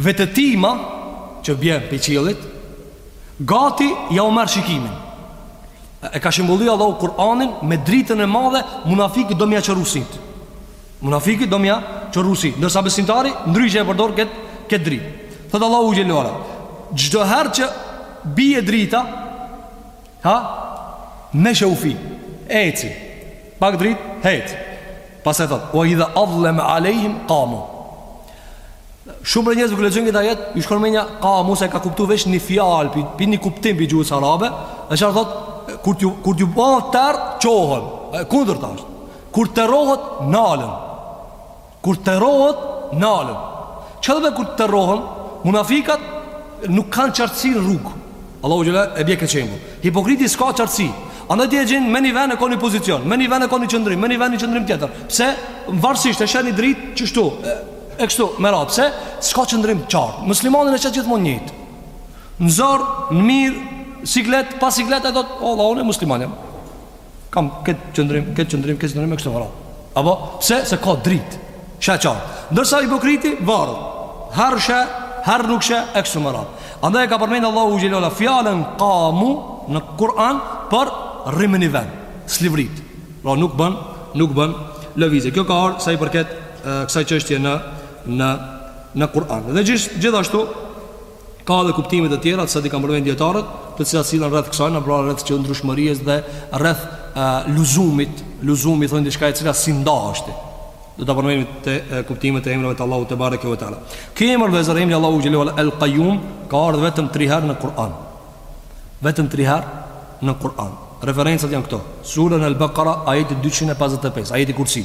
Vetëtima që bjen pej qiellit gati ja u merr shikimin. E ka shembullue Allahu Kur'anin me dritën e madhe munafikit do m'ia qorru sytë. Munafikit do m'ia qorru sytë, ndërsa besimtari ndryshe e përdor kët kët dritë. Thot Allahu xhele ue ala, çdo herë që bie drita, ha meshev fihi, eci. Pak dritë, ec. Pastaj thot: "Wa idha adlama alehim qamu." Shumë prej njerëzve që lexojnë këtë ajet, ju shkon mendja, kamu, se e ka kuptuar veç një fjalë, ni, ni një kuptim pi gjuhës arabe, e çfarë thot, kur t'ju kur t'ju bën terr çohen, e kundërta është. Kur terrohet nalen. Kur terrohet nalen. Çfarë do të kur terrohen? Munafikat nuk kanë qartësi në rrugë. Allahu xhela e bie këtë shemb. Hipokriti s'ka qartësi. Andaj ti e gjen me një vend e ka një pozicion, me një vend e ka një qëndrim, me një vend një qëndrim tjetër. Pse? Varësisht e sheh ni dritë qështu, E kështu, me radhë, pse? S'ka qëndrim qartë. Muslimani është gjithmonë njëjtë. Në zor, në mirë, siklet, pa siklet, e thotë, vallahi, unë musliman jam. Kam këtë qëndrim, këtë qëndrim, këtë qëndrim, e kështu me radhë. Apo, se, se ka dritë. Sheh qartë. Ndërsa hipokriti, varë. Herë sheh, herë nuk sheh, e kështu me radhë. Andaj e ka përmend Allahu xhele ue ala, fjalën kamu në Kur'an për rrin m'ni vend, s'livrit. Pra nuk bën, nuk bën lëvizje. Kjo ka ardhë sa i përket kësaj çështje në në në Kur'an. Dhe gjithashtu ka edhe kuptime të tjera sa i kanë përmendë dijetarët, të cilat sillen rreth kësaj, pra rreth qëndrueshmërisë dhe rreth luzumit, luzumi thonë diçka e cila s'i ndahet. Do ta përmendim te kuptimet e emrave të Allahut tebareke ve teala. Ky emër vllezër emri i Allahut xhelalu ala el qayyum ka ardhur vetëm 3 herë në Kur'an. Vetëm 3 herë në Kur'an. Referencat janë këto. Sura al-Baqara ajeti 255, ajeti kursi.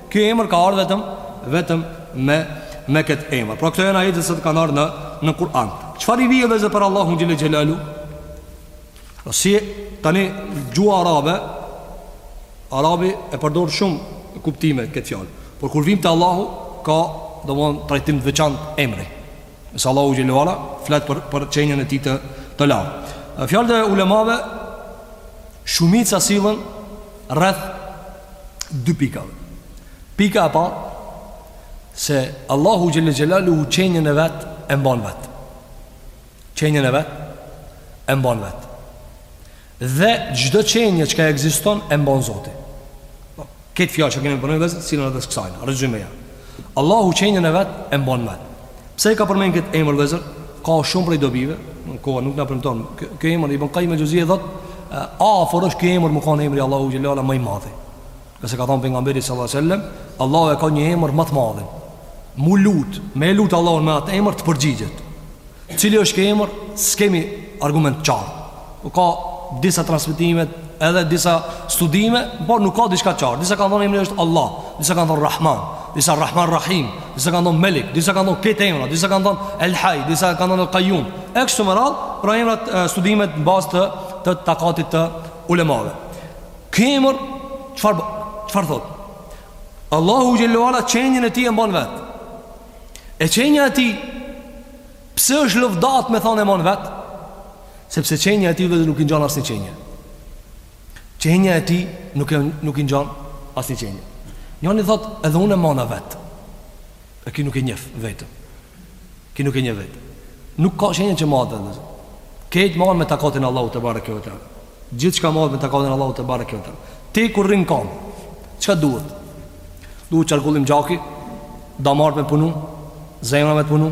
Ky emër ka ardhur vetëm vetëm me me këtë emër. Pra këto janë ajetet që kanë ardhur në në Kur'an. Çfarë i vjen vllezër për Allahun xhele xhelalu? Po si tani gjuha arabe arabi e përdor shumë kuptime këtë fjalë. Por kur vim te Allahu ka domethënë trajtim të veçantë emri. Nëse Allahu xhelalu ala flet për për qenien e tij të të lartë. Fjalët e ulemave shumica sillen rreth dy pikave. Pika e parë se Allahu xhelle xhelaluhu qenien e vet e mban vet. Qenien e vet e mban vet. Dhe çdo qenie çka ekziston e mban Zoti. Po, këtë fjalë që kemi përmend, sillen rreth kësaj, rezymeja. Allahu qenien e vet e mban vet. Pse e ka përmend këtë emër vllezër? Ka shumë prej dobive, koha nuk na premton. Ky emër Ibn Qayyim al-Xheuzi thot, afër osht ky emër me kanë emri i Allahut xhelala ma i madhi. Sikurse ka thënë pejgamberi sallallahu alajhi wasallam, Allahu e ka një emër ma të madh. M'u lut, me e lut Allahun me atë emër të përgjigjet. Cili është ky emër, s'kemi argument qartë. Po ka disa transmetime, edhe disa studime, por nuk ka diçka qartë. Disa kanë thonë emri është Allah, disa kanë thonë Rahman, disa Rahman Rahim, disa kanë thonë Melik, disa kanë thonë këto emra, disa kanë thonë El Haj, disa kanë thonë El Kajum. E kështu me radhë, pra emrat studimet në bazë të, të takatit të ulemave. Ky emër, çfarë, çfarë thotë? Allahu xhele ue ala qenien e tij e mban vetë. E qenia e tij pse është lëvdatë me thonë e man vet Sepse qenia e tij vllezër nuk i ngjan asnjë qenie Qenia e tij nuk, e, nuk i ngjan asnjë qenie Njani thotë edhe unë e mana vet E ky nuk e njeh veten Ky nuk e njeh veten Nuk ka qenie që mahet vet Krejt mahen me takatin e Allahut tebareke ve teala Gjithçka mahet me takatin e Allahut tebareke ve teala. Ti kur rrin n'kam, çka duhet? Duhet qarkullim gjaki, damart me punu, zemra me të punu,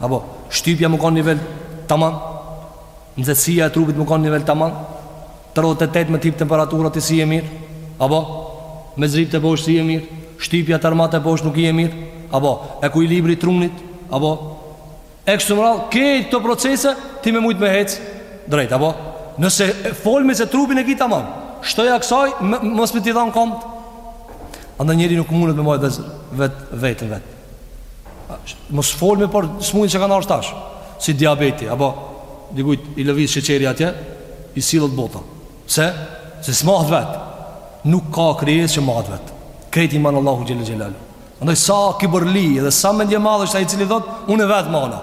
apo shtypja me kanë nivel tamam, nxehtësia e trupit me kanë nivel tamam, 38 me t'hyp temperatura ti s'je mirë, apo me zbrit poshtë s'je mirë, shtypja termal e poshtë nuk je mirë, apo ekuilibri i trunit, apo E kështu me radhë, krejt këto procese, ti me mujtë me hecë drejtë, apo? Nëse folmi se trupin e ki tamam, shtoja kësaj, mos me ti dhanë komët. Andaj njeri nuk mundet me majtë veten vetë. Mos folmi për sëmundje që kanë ardhë tash, si diabeti, apo? Dikujt i lëviz sheqeri atje, i sillet bota. Pse? Se s'mahet vetë. Nuk ka krijesë që mahet vetë. Krejt i man Allahu xhelle xhelaluhu. Andaj sa kibërli dhe sa mendjemadh është ai i cili thotë unë vetë mahna.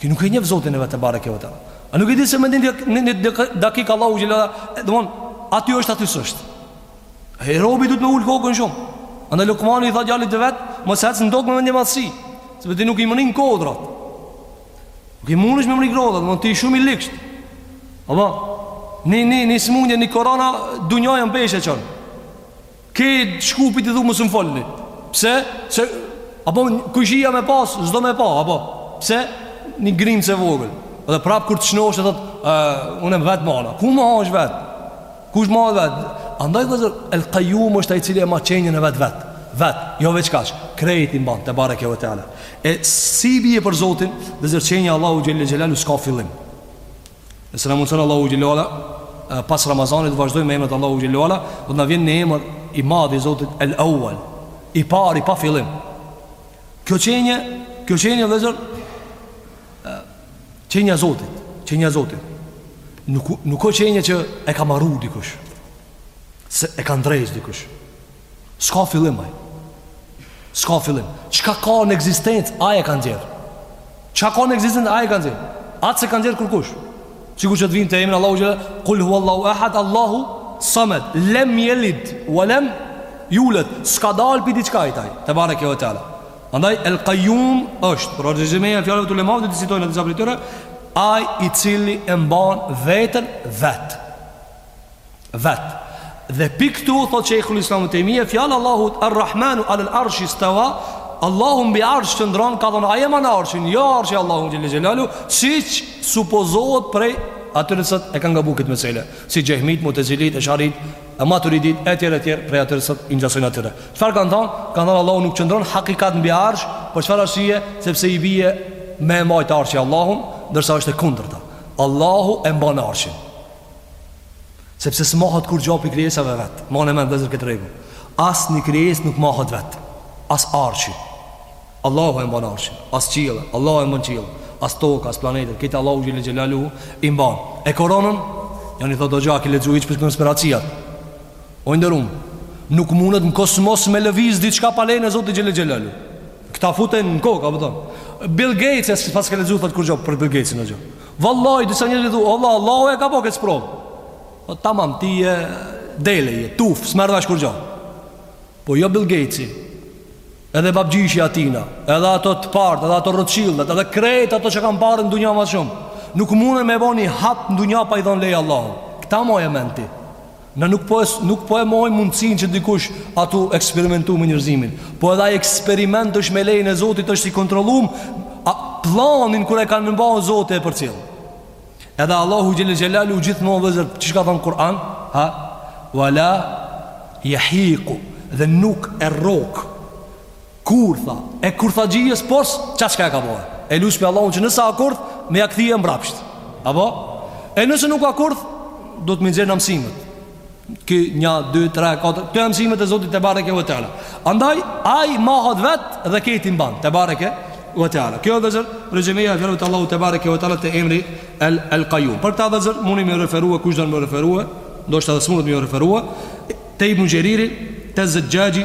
Ti nuk e njeh Zotin e vetë tebareke ve teala. A nuk e di se mendin në një dakik Allahu xhelle xhelaluhu, domthon aty është aty s'është. Ai robi duhet me ul kokën shumë. Andaj Lukmani i tha djalit të vet, mos ec në tokë me mendjemadhësi, sepse ti nuk i mrrin kodrat. Nuk mundesh me i mrri kodrat, domthon ti je shumë i ligsht. Apo ni ni ni sëmundje ni korona dunjojën peshë çon. Ke shku piti dhu mos më folni Pse? Se, apo kojshia me pa s'do me pa, apo Pse? Një grimcë e vogël Dhe prap kur të shnoshet thot uh, unë vetë mahna Ku mahesh vetë? Kush mahet vetë? Andaj vllezër, El Kajjum është ai cili e ma qenien e vetë vetë Vetë, jo veç kaq Krejt i mban, tebareke ve teala E si i bie për Zotin vllezër, qenia e Allahut xhelle xhelaluhu s'ka fillim Nëse na mundson Allahu xhelle ve ala, pas Ramazanit vazhdojmë me emrat e Allahut xhelle ve ala, do të na vjen një emër i madh i Zotit El Awal, i pari pa fillim. Kjo qenje, kjo qenje vllezër, qenja e Zotit, qenja e Zotit. Nuk nuk ka qenje që e ka maru dikush. Se e ka ndreq dikush. S'ka fillim ai S'ka fillim Çka ka në ekzistencë ai e ka nxjerrë Çka ka në ekzistencë ai e ka nxjerrë Atë s'e ka nxjerrë kërkush Qikur që të vijmë te emri Allahut xhelle Kul hu Allahu ehad Allahu samed Lem jelid Walem juled S'ka dalë prej diçkaje ai Tebareke ve teala Andaj El Kajjum është Pra rezymeja e fjalëve të ulemave Dhe të citojnë e të zabrityre Ai i cili e mban veten vetë vet. Dhe pik këtu thot Shejhul Islam Ibn Tejmije fjala e Allahut Ar-Rahmanu alal arshi istawa, Allahu mbi arsh qëndron, ka thënë ai e mban arshin, jo arshi Allahu xhelle xhelaluhu, siç supozohet prej atyre se e kanë gabuar këtë meselë, si Xhehmit, Mutezilit, Esharit, e Maturidit etj etj prej atyre se i ngjasojnë atyre. Çfarë kanë thënë? Kanë thënë Allahu nuk qëndron hakikat mbi arsh, për çfarë arsye? Sepse i bie me e majtë arshi Allahun, ndërsa është e kundërta. Allahu e mban arshin. Sepse s'mahet kurgja pi krijesave vetë Mane men vllezër këtë rregull As një krijesë nuk mahet vetë As arshi Allahu e mban arshin As qielli Allahu e mban qiellin As toka As planetet Kejt Allahu xhele xhelaluhu I mban E koronën Njani thotë hoxhë a ki lexu diçka për konspiracijat O i nderum Nuk mundet në kosmos me lëviz Diçka pa lejen e Zotit xhele xhelaluhu Këta fute në kokë Apo thon Bill Gatesi s'paske lexu thot kurgjo për Bill Gatesin hoxhë Vallahi disa njerëz i thonë, "Allah, Allahu e ka bo këtë sprovë." Po tamam, ti je dele, je tuf, s'merr vesh kurgjo. Po jo Bill Gatesi. Edhe babgjyshi i tina, edhe ato të partë, edhe ato Rothschildët, edhe krejt ato që kanë pare në dunja ma shumë. Nuk munen me bo një hap në dunja pa i dhonë leje Allahu. Këta maje men ti. Na nuk po, nuk po e mohojmë mundësinë që dikush a tu eksperimentu me njerëzimin Po edhe ai eksperiment është me lejen e Zotit është i kontrollum a, Planin kur e kanë ba Zoti e përcjell Edhe Allahu xhele xhelaluhu gjithmonë vllezër Çka ka thonë Kur'an ha? Ve la jehiku Dhe nuk e rrok Kurtha e kurthaxhisë pos ça çka e ka bërë. E lusmi Allahun që nëse ka kurth, me ja kthy mbrapsht. Apo? E nëse nuk ka kurth, do të me i nxjerr ne mësimet. Ki 1 2 3 4, këto janë mësimet e Zotit te bareke ve teala. Andaj ai mahet vetë dhe kejt i mban te bareke ve teala. Kjo është zot rejemia e Zotit Allahu te bareke ve teala te emri El El Qayyum. Për këta vllezër mundet me iu referu kush do me iu referu, do të thotë mundet me iu referu te Ibn Xheriri te Zexhaxhi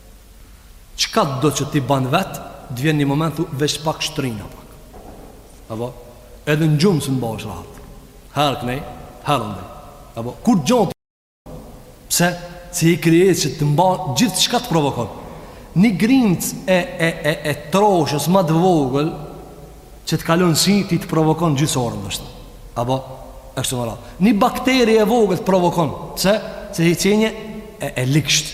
Çkado që t'i ban vetë, të vjen një moment thu veç pak shtrihna pak. Apo edhe në gjumë s'un bahesh rahat. Herë knej, herë andej. Apo kurgjo pse se je krijesë që të mban gjithçka të provokon. Një grimcë e e e e troshës ma të vogël që të kalon si ti të provokon gjithë orën është. Apo e kështu me radhë. Një bakterie e vogël të provokon. Pse? Se je qenie e, e ligsht.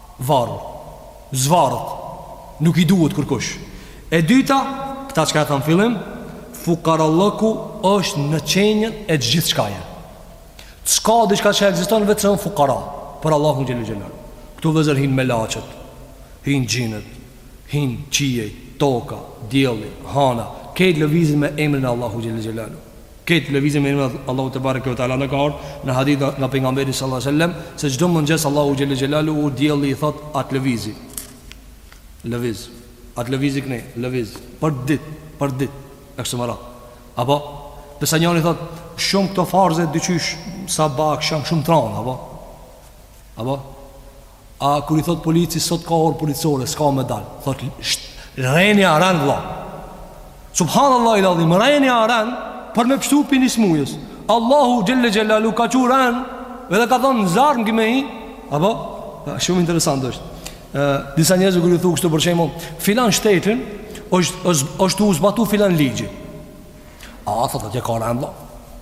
Varur. S'varet. Nuk i duhet kërkush. E dyta, këta çka e thamë n'fillim, fukarallëku është në qenien e gjithçkaje. Çkado çka që ekziston vetë se në fukara, për Allahun xhele xhelaluhu. Këtu vllezër hinë melaqet, hinë xhinët, hinë qiejt, toka, dielli, hana, kejt lëvizin me emrin e Allahut xhele xhelaluhu. Kejt lëvizin me emrin e Allahut te bareke ve teala na ka ardhur në hadith nga pejgamberi sallallahu alejhi wasallam se çdo mëngjes Allahu xhelle xhelaluhu dielli i thot a t'lëvizi lëviz a t'lëvizi knej lëviz për dit për dit e kështu me radhë apo besa njani thot shumë këto farze dyqysh sabah aksham shumë tron apo apo A kur i thot polici sot ka orë policore, s'ka me dal. Thot reni a ren vlla. Subhanallahu el adhim, reni a ren për me pështu pi ni smujës. Allahu xhelle xhelaluhu ka çu ren, edhe ka thon zar ngi me i. Apo shumë interesant është. Ë disa njerëz kur i thon kështu për shembull, filan shtetin është është është u zbatu filan ligji. A thot atje ka ren vlla.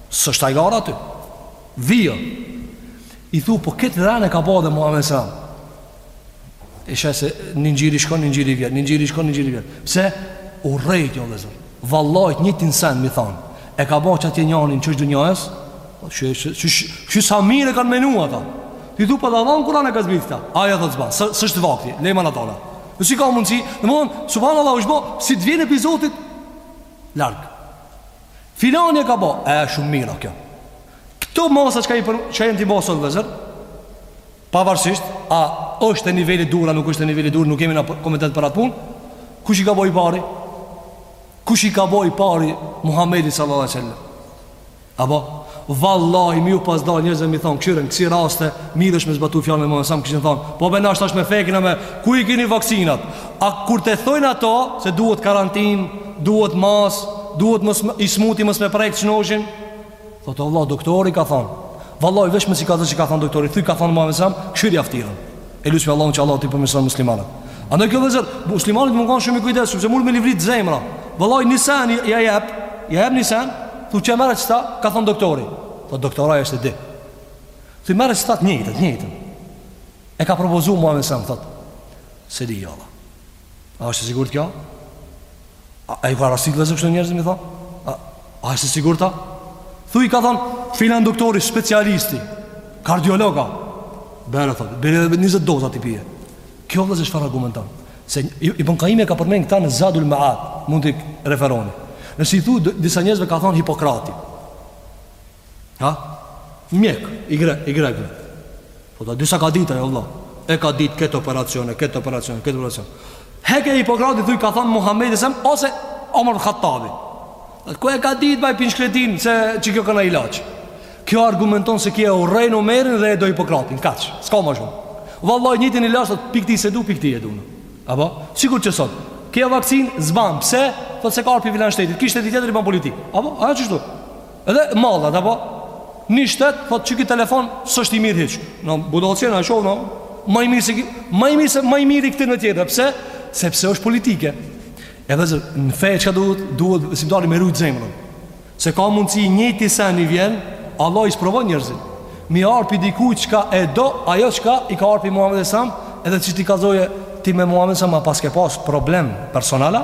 S'është hajgare aty. Vijo I thu po këtë dhanë e ka bo dhe Muhammed salam E sheh se një ngjyrë i shkon një ngjyrë i vjen Një ngjyrë i shkon një ngjyrë i vjen Pse urrejtje vllezër Vallahi t'njëjtin sen me i thanë E ka bo qatje njani n'qosh t'dynjes po, Që sa mirë e kanë menu ata Ti thu po dhe n'Kuran e ka zbritë këta Aja dhe s'ban S'është vakti Lejma në tala Në si ka mundësi Në mundë Subhanallah është bo Si të jenë pi Zotit larg Filani e ka bo, e shumë mirë a kjo. Këto masa që janë tu i bo sot vllezër, pavarësisht, a është e nivelit duhur, nuk është e nivelit duhur, nuk jemi na kompetent për atë punë, kush i ka bo i pari? Kush i ka bo i pari Muhammedi sallallahu alaihi wasallam? Apo, vallahi me ju pas dal njerëzve me i thon kshyrni në kësi raste mirë është me zbatu fjalën e Muhamedit sa më kishin thon po be na tash me fe kena me ku i keni vaksinat a kur të thojnë ato se duhet karantinë Duhet mas, duhet mos i smuti mos me prek t'shnoshin. Thotë Allah, doktori ka thonë. Vallai veç me si ka që ka thonë doktori, thuj ka thonë Muhamedi sa, kshyrja ftyrën. E lusmi Allahun që Allah t'i përmirëson muslimanët. Andaj kjo vllezër, muslimanët mund kanë shumë kujdes, sepse mund me livrit zemra. Vallai ni sen ja jep, ja jep ni sen, thu qe merr qeta, ka thonë doktori. Po doktor ai është e di. Thu merr qeta të njëjtë, të njëjtë. E ka propozuar Muhamedi sa thotë. S'e di vallah. A është e sigurt kjo? A, a i ka rastis vllezër kështu njerëzve me i than? A, a është e sigurt ta? Thu i ka thonë, filan doktori, specialisti, kardiologa, bjere, thotë, bjere dhe 20 doza t'i pije. Kjo vllezër çfarë argumenton. Se i, Ibn Kajimi ka përmend këta në Zadul Mead, mund t'i referoheni. Nëse i thu, disa njerëzve ka thonë Hipokrati. Ha? Mjek, i grek, i grek, grek. Po a di sa ka dit ai, o Allah. E ka dit këtë operacion, e këtë operacion, e këtë operacion. Heke Hipokratin thuj ka thonë Muhammedi sam, ose Omar Khattabi. Ku e ka dit ai pi n'shkretinë se qekjo ka ilaç. Kjo argumenton se ky e urren Omerin dhe e do Hipokratin. Kaq, s'ka ma shumë. Vallaj njëjtin ilaç, thot, pi ktij s'e du, pi ktij e du. Apo? Sikur që sot. Kjo vakcinë s'ban, pse? Thot se ka ardh pi filan shtetit. Ky shteti tjetër i ban politikë. Apo? A qeshtu? Edhe mallat apo një shtet thotë që ky telefon s'është i mirë hiç. Në budallçen e shoh në më i mirë se më i mirë se më i mirë i këtë në tjetër. Pse? Sepse është politike. Vllezër, në fe çka duhet duhet besimtari me rujt zemrën. Se ka mundësi i njëjti sen i vjen, Allah i sprovon njerëzit. M'i ardh pi dikujt çka e do, ajo çka i ka ardh pi Muhamedit sam, edhe ç'i ti kazoje ti me Muhamedin sam paske pas problem personal a,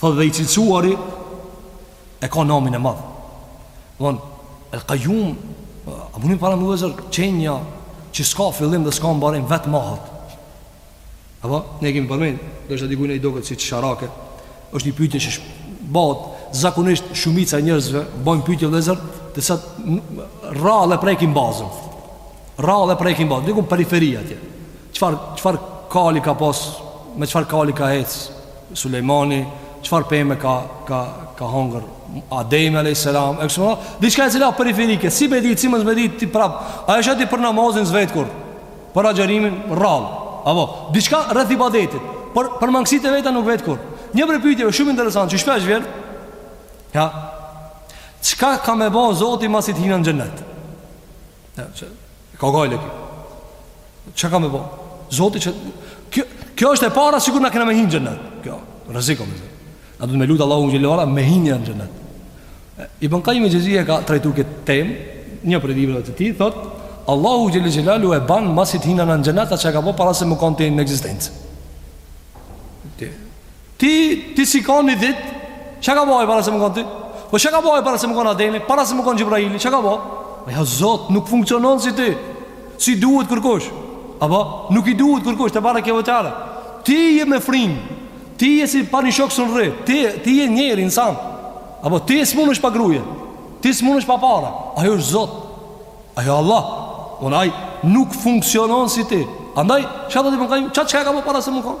Thot dhe i cilësuari e ka namin e madh. Don El Qayyum, a mundin para vllezër, qenja që s'ka fillim dhe s'ka mbarim vetë mahet. Apo ne kemi përmend, ndoshta dikujt i doket si qesharake. Është një pyetje që bëhet zakonisht shumica e njerëzve bëjnë pyetje vllezër, të cilat rrallë prekin bazën. Rrallë prekin bazën, diku periferi atje. Çfarë çfarë kali ka pas, me çfarë kali ka ec Sulejmani, çfarë pemë ka ka ka hongër Ademi alejhi selam, e kështu diçka e cila periferike, si me ditë, si mos me ditë ti prap. A ti për namazin s'vet kurr. Për agjerimin rrall. Apo diçka rreth ibadetit, por për mangësitë e veta nuk vet kurr. Një prej pyetjeve shumë interesante që shpesh vjen, ja. Çka ka me bo Zoti masi t'hinë në xhenet? Ja, E ka gajle ky. Çka ka me bo Zoti? Që kjo, kjo është e para sikur na kena me hi n'xhenet. Kjo rrezik o. Na duhet me lut Allahun xhele ala me hi na në xhenet. Ibn Kajim el-Xhevzije ka trajtu këtë temë, një prej librave të tij thotë Allahu xhele xhelalu e ban masi t'hina në xhenet atë çka ka bo para se me kanë ti në ekzistencë. Ti, ti s'je kon një dit Çka ka bo para se me kon ti Po çka ka bo para se me kon Ademi Para se me kon Xhibrili Çka ka bo Ai o Zot nuk funksionon si ti S'i duhet kërkush Apo nuk i duhet kërkush Të bare kjo vëtare Ti je me frym Ti je si pa një shok s'un rri Ti, ti je njeri insan Apo ti je s'munesh pa grue Ti s'munesh pa pare Ai është Zot Ai o Allah Andaj nuk funksionon si ti Andaj thot Ibn Kajim Çka çka ka bo para se me kon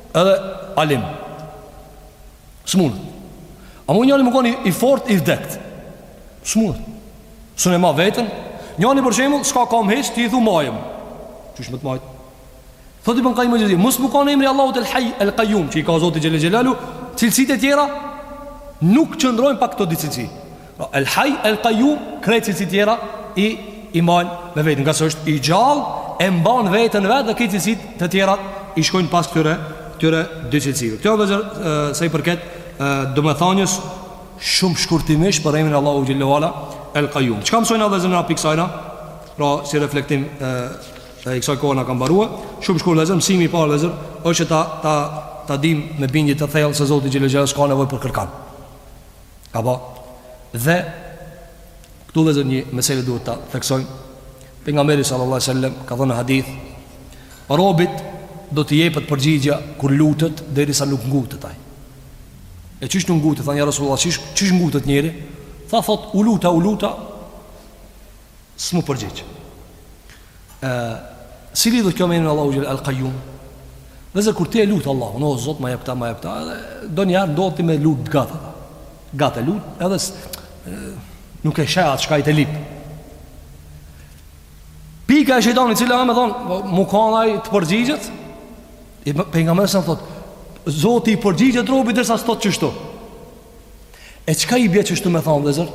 Edhe alim S'munet A mund njëri me kon i fort i vdekt S'munet S'un e ma veten Njëri për shembull S'ka kam hiç Ti i thu majëm Qysh me të majt Thot Ibn Kajimi Mos me kon emri i Allahut el haj el kajum Që i ka Zoti xhele xhelalu Cilësitë e tjera Nuk qëndrojnë pa këto dy cilësi Pra El Haj El Kajum Krejt cilësitë tjera I, i man me veten Ngase është i gjallë E mban veten vetë Dhe këto cilësitë e tjera I shkojnë pas këtyre Këtyre dy cilësive Kjo vllezër Sa i përket Domethanies Shumë shkurtimisht Për emrin e Allahut xhele ve ala El Kajum Çka msojna vllezër na pi ksajna Pra si reflektim e, e i kësaj koha na ka mbarua Shumë shkurt vllezër Mësimi i parë vllezër është që ta, ta, ta dim me bindje të thellë Se Zoti xhele ve ala S'ka nevoj për kërkan Apo dhe këtu vëllezër një mesele duhet ta theksojmë Pejgamberi sallallahu sallam ka thonë në hadith Robit do t'i jepet përgjigja kur lutet derisa nuk ngutet ai E qysh nuk ngutet, thanë ja Rasulullah, qysh, qysh ngutet njeri Tha thot, u luta, u luta S'mu përgjigj. Ë si lidhet kjo me emrin Allahu xhel El Kajjum? Vëllezër, kur ti e lut Allahun, o Zot, ma jep kta, ma jep kta, edhe donjëherë ndodh ti me lut gat ata. Gat e lut, edhe nuk e sheh atë çka je tu lyp. Pika e shejtanit cila a? Me thon, mu kanë ai të përgjigjet? E Pejgamberi sa thot, Zoti i përgjigjet robit derisa s'thot qështu. E çka i bje qështu me thonë vëllezër?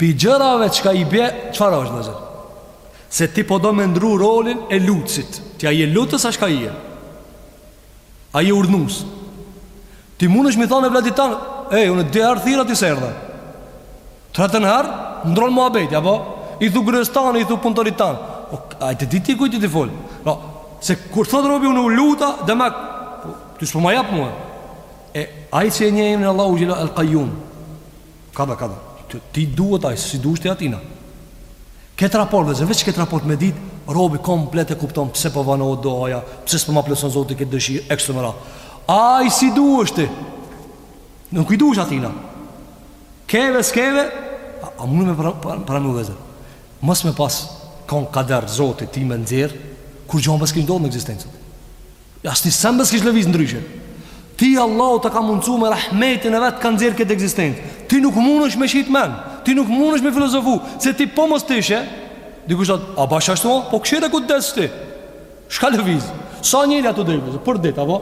Pi gjërave çka i bje, çfarë është vëllezër? Se ti po do me ndru rolin e lutësit. Ti a je lutës, a çka je? A je urdhnus? Ti mundesh me i thonë evladit tanë, e, unë dy herë t'thirra, ti s'erdhe. Të tretën herë, ndrron muhabeti, apo? I thu grusë tane, i thu punëtorit tanë. O, a je tu dit kujt je tu folë? No, se kur thotë robi unë u luta, dhe me, ti s'po ma jep mua. E ai që e njeh emrin Allahu Xhela El Kajjum, kadal kadal, ty t'duhet ai, s'i duhesh ti atina. Këtë raport vëllezër veç këtë raport me ditë, robi komplet e kupton pse po vanohet duaja, pse s'po ma plotëson Zoti këtë dëshirë e kështu me radhë. Ai, s'i duhesh ti. Nuk i duhesh atina. Keve s'keve, a, a mund me pranu vëllezër. Mos me pas kon kader Zoti ty me t'nxjerr, kurgjo s'kish ndodh në ekzistencë. Asni send s'kish lëviz ndryshe. Ty Allahu ta ka mundësu me rahmetin e vet t'ka nxjerr n'këtë ekzistencë. Ti nuk mundesh me shit men, ti nuk mundesh me filozofu, se ti po mos të ishe, dikush thot, a bash ashtu o, po kshyre kur të desë ti, çka lëviz, sa njeri a tu dek për ditë, apo?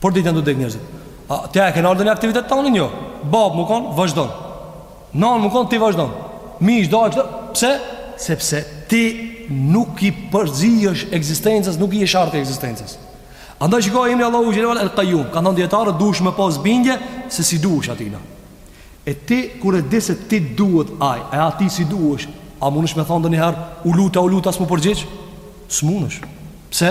Për ditë janë tu dek njerëzit. A t'e ka nal ndonjë aktivitet tonin jo? Babë mu kon, vazhdon. Nanë mu kon ti vazhdon. Mi ish dalë këtë, pse? Sepse ti nuk i përzihesh ekzistencës, nuk i je shart ekzistencës. Andaj shikoj emri Allahu xhelal el Kajjum, kanë thënë dijetarët duhesh me pas bindje se s'i duhesh atina. E ti kur e di se t'duhet ai, e atij s'i duhesh, a mundesh me thënë ndonjëherë u luta u luta s'mu përgjigj? S'mundesh. Pse?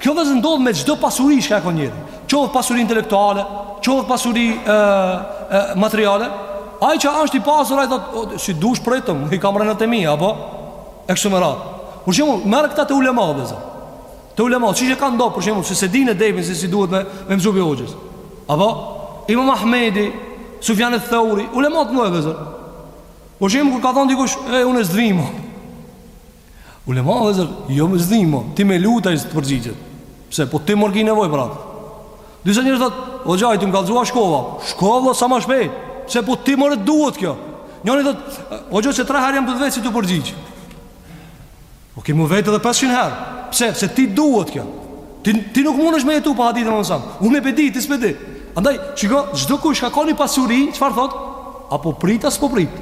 Kjo vëllezër ndodh me çdo pasuri që e ka njeri Qoftë pasuri intelektuale, qoftë pasuri e, e, materiale Ai që asht i pasur, ai thotë, si dush për e tëmë, i kam rënët e mi, apo? E kështu me radhë Për shembull, merr këta te ulematë, vëllezër Te ulematë, çka ka ndodh, për shembull, se s'e dinë edebin, se si duhet me, me msu pi hoxhës Apo? Imam Ahmedi, Sufjan eth-Theuri, ulema të mëdhenj vëllezër Për shembull, kur ka thonë dikush, e, unë e zdvimo Ulema vllezër, jo me zdi mo, ti me luta i s'të përgjigjet. Pse, po ti more ki nevoj për atë. Disa njerëz thotë, o hoxha, ti më ka dhua shkova. Shkova sa ma shpejt. Pse, po ti more duhet kjo. Njëri thotë, o hoxha, se tre herë jam pyetë s'i t'përgjigjë. O ki me vetë edhe 500 herë. Pse, se ty t'duhet kjo. Ti, ti nuk mundesh me jetu pa hadithin më nësam. Unë me pedi, ti s'pedi. Andaj, qiko, çdokush ka ndonjë pasuri, çfarë thot? Apo prit, as po prit.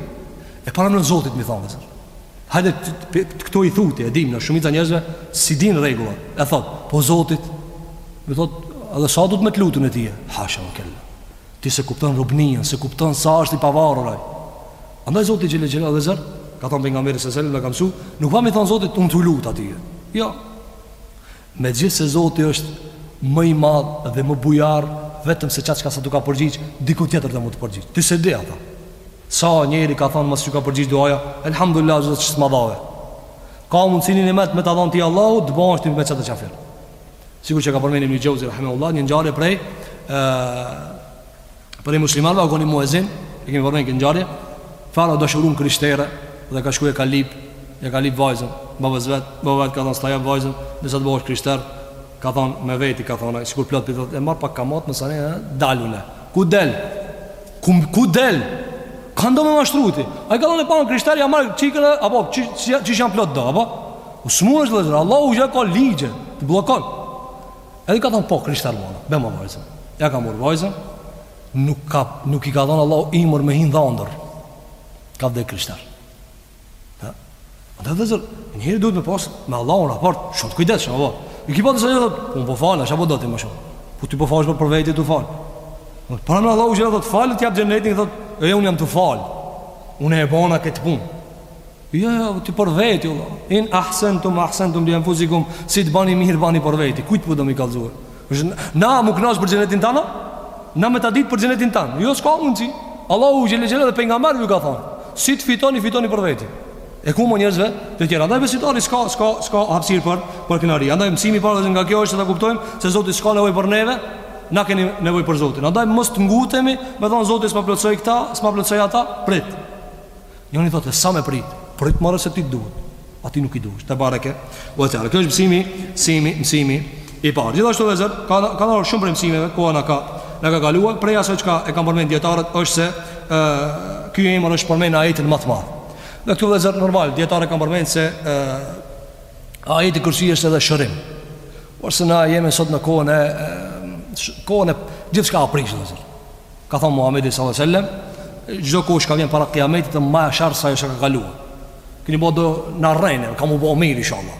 E para në zotit, mi thonë, Hajde këto i thu ti, e di mo shumica njerëzve s'i din rregullat. E thot, po Zotit, me i thënë, edhe sa duhet me t'u lut unë ty. Hasha o kella. Ti s'e kupton robninë, s'e kupton sa është i pavarur ai. Andaj Zoti xhele xhelaluhu vllezër, ka thënë pejgamberi alejhi selam na ka mësu, nuk bën me i thon Zotit unë t'u luta ty. Jo. Megjithëse Zoti është më i madh dhe më bujar vetëm se çka s'a t'u ka përgjigj diku tjetër të mund të përgjigj. Ti s'e di ata. Sa njeri ka thonë s'a ju ka përgjigj duaja, elhamdulillah Zot që s'ma dhave. Ka mundësi një nimet me ta dhënë ti Allahu, të bëhesh ti me çata qafir. Sikur që ka përmend Ibnul Xhevzi rahimahullah, një ngjarje prej ë Për një musliman, a kon muezin, e kemi përmend këtë ngjarje, farë dashuron krishtere dhe ka shku e ka lip, ia ka lyp vajzën, babës vetë, baba vet ka thonë s'ta jap vajzën, nëse s'bëhesh krishter, ka thonë me veti, ka thonë, sikur plot po e marr pak kamatë, mas'nej, dalim na, ku del, ku, ku del, kënd do me mashtru ti, ai ka thonë u bana krishter, ia marr çikën e, apo, qish janë plot do, apo, u s'mundesh vllezër, Allahu xh ka ligje, të bllokon, Edhe ka thonë po krishter u bona, bjem vajzën. Ja ka marrë vajzën, nuk, ka, nuk i ka dhonë Allahu ymër me hinë dhëndër. Ka vdek krishter. Ja. Andaj vllezër, njeri duhet me pasë me Allahun raport, shumë të kujdesshëm, Nuk i patë se një thotë, unë po falna, e çka po do ti më shumë. Po ti po falesh, për veti tu fal. Para me Allahun xhele, thotë falu, të japë xhenetin, thotë, e unë jam tu fal. Unë e bona këtë punë. Jo, jo, ti për veti, Allah. In ahsentum, ahsentum, li enfusikum, si të bani mirë, bani për veti. Kujt po do me i kallzu? Na, mu knaqë për xhenetin tanë? Na me ta ditë për xhenetin tanë? Jo, s'ka mundësi. Allahu xhele xhele dhe pejgamberi, ju ka thonë. Si të fitoni, fitoni për veti. E ku më njerëz e të tjera. Andaj besimtari s'ka, s'ka, s'ka hapsirë për, për krenari. Andaj mësimi i parë vllezër nga kjo është të kuptojmë se Zoti s'ka nevoj për neve, na kemi nevoj për Zotin. Andaj mos të ngutemi, me thonë Zoti s'ma plotësoi këta, s'ma plotësoi ata, prit. Njëri thotë sa me prit, prit more se ty t'duhet. Atij nuk i duhesh. Tebareke ue teala. Kjo është mësimi, mësimi, mësimi i parë. Gjithashtu vllezër ka ka ende shumë prej mësimeve koha na ka na ka kaluar prej asaj çka e kanë përmend dietarët është se ë ky emër është përmend n'ajetin më të madh. Dhe këtu vllezër normal dietarët kanë përmend se ë ajeti kursi është edhe shërim. Por se na jemi sot në kohën e kohën e gjithçka e prish vllezër. Ka thonë Muhammedi sallallahu alaihi wasallam, çdo kohë që ka vjen para kiametit është ma e sherrtë sa ajo çka ka kalu. Keni bo do na rrejnë, ka m'u bo mirë inshallah.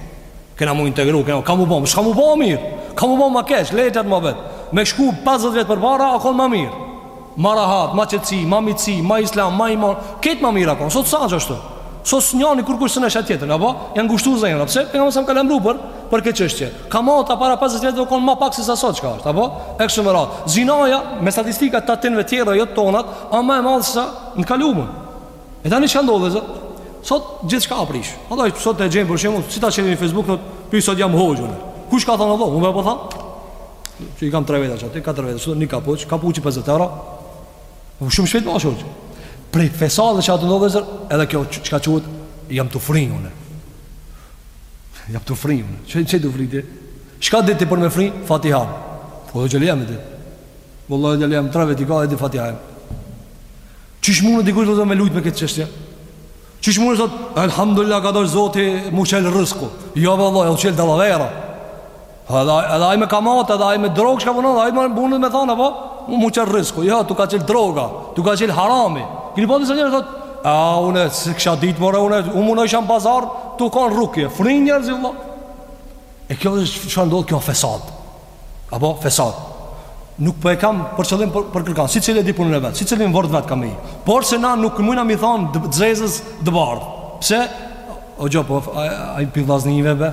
Kena mu integru, kena, ka m'u bo, s'ka m'u bo mirë. Ka m'u bo ma keq, letet ma vet. Me shku 50 vjet përpara, a kon ma mirë. Ma rahat, ma qetësi, ma miqsi, ma islam, ma iman. Këtë ma mirë a kon, sot sa ashtu. Sot asnjani kurkush s'e sheh atë tjetrin, apo janë ngushtu zemrat. Pse? Pejgamberi sa ka lëmbur për për këtë çështje. Kamata para 50 vjetëve a konë ma pak se sa sot çka është, apo? E kështu me radhë. Zinaja, me statistika të atynve tjera, jo të tonat, a ma e madhe se sa n'kalumen. E tani çka ndodh, vëllezër? Sot, gjithçka a prish. A de, sot ti e gjen, për shembull, si ta çel ni Facebook, në, prej sot jam hoxhë, unë. Kush t'ka thonë, a do, unë po tham? Që i kam tre veta qaty, katër veta, sot një kapuç, kapuçi 50 euro. Shumë shpejt ma shumë. Prej fesadit që po ndodh, vëllezër? Edhe kjo çka quhet, hajde t'fryj, unë. Ja të frimë, që, që t'fryn ti? Çka di ti për me fry? Fatiha. Po dhe gjëllë jam e dit. Vëllë dhe gjëllë jam treve t'i ka dhe di Fatiha jam. Qysh mun dikush dhe me lujt me këtë çështje? Qysh mun sot, elhamdulilah ka dojë zoti m'u çel rrësku. Jo vëlla, e u çel dalavera. Po edhe, edhe ai me kamatë, edhe ai me drogë çka punon, ai mun me thonë, apo, mu m'u çel rrësku. Jo, t'u ka çel droga, t'u ka çel harami. Kini po disa njerëz thotë, "A unë s'kisha ditë more unë, unë menojsha pazar, tu kan rukje, fryn njerëz vëlla." E kjo është çka ndodh ky fesad. Apo fesad. Nuk po e kam për qëllim për, për kërkan, secili e di punën e vet, secili vërtet vet kam i. Por se na nuk mujna me i thon t'zezës të bardh. Pse? O jo, po ai pi vllaznve be.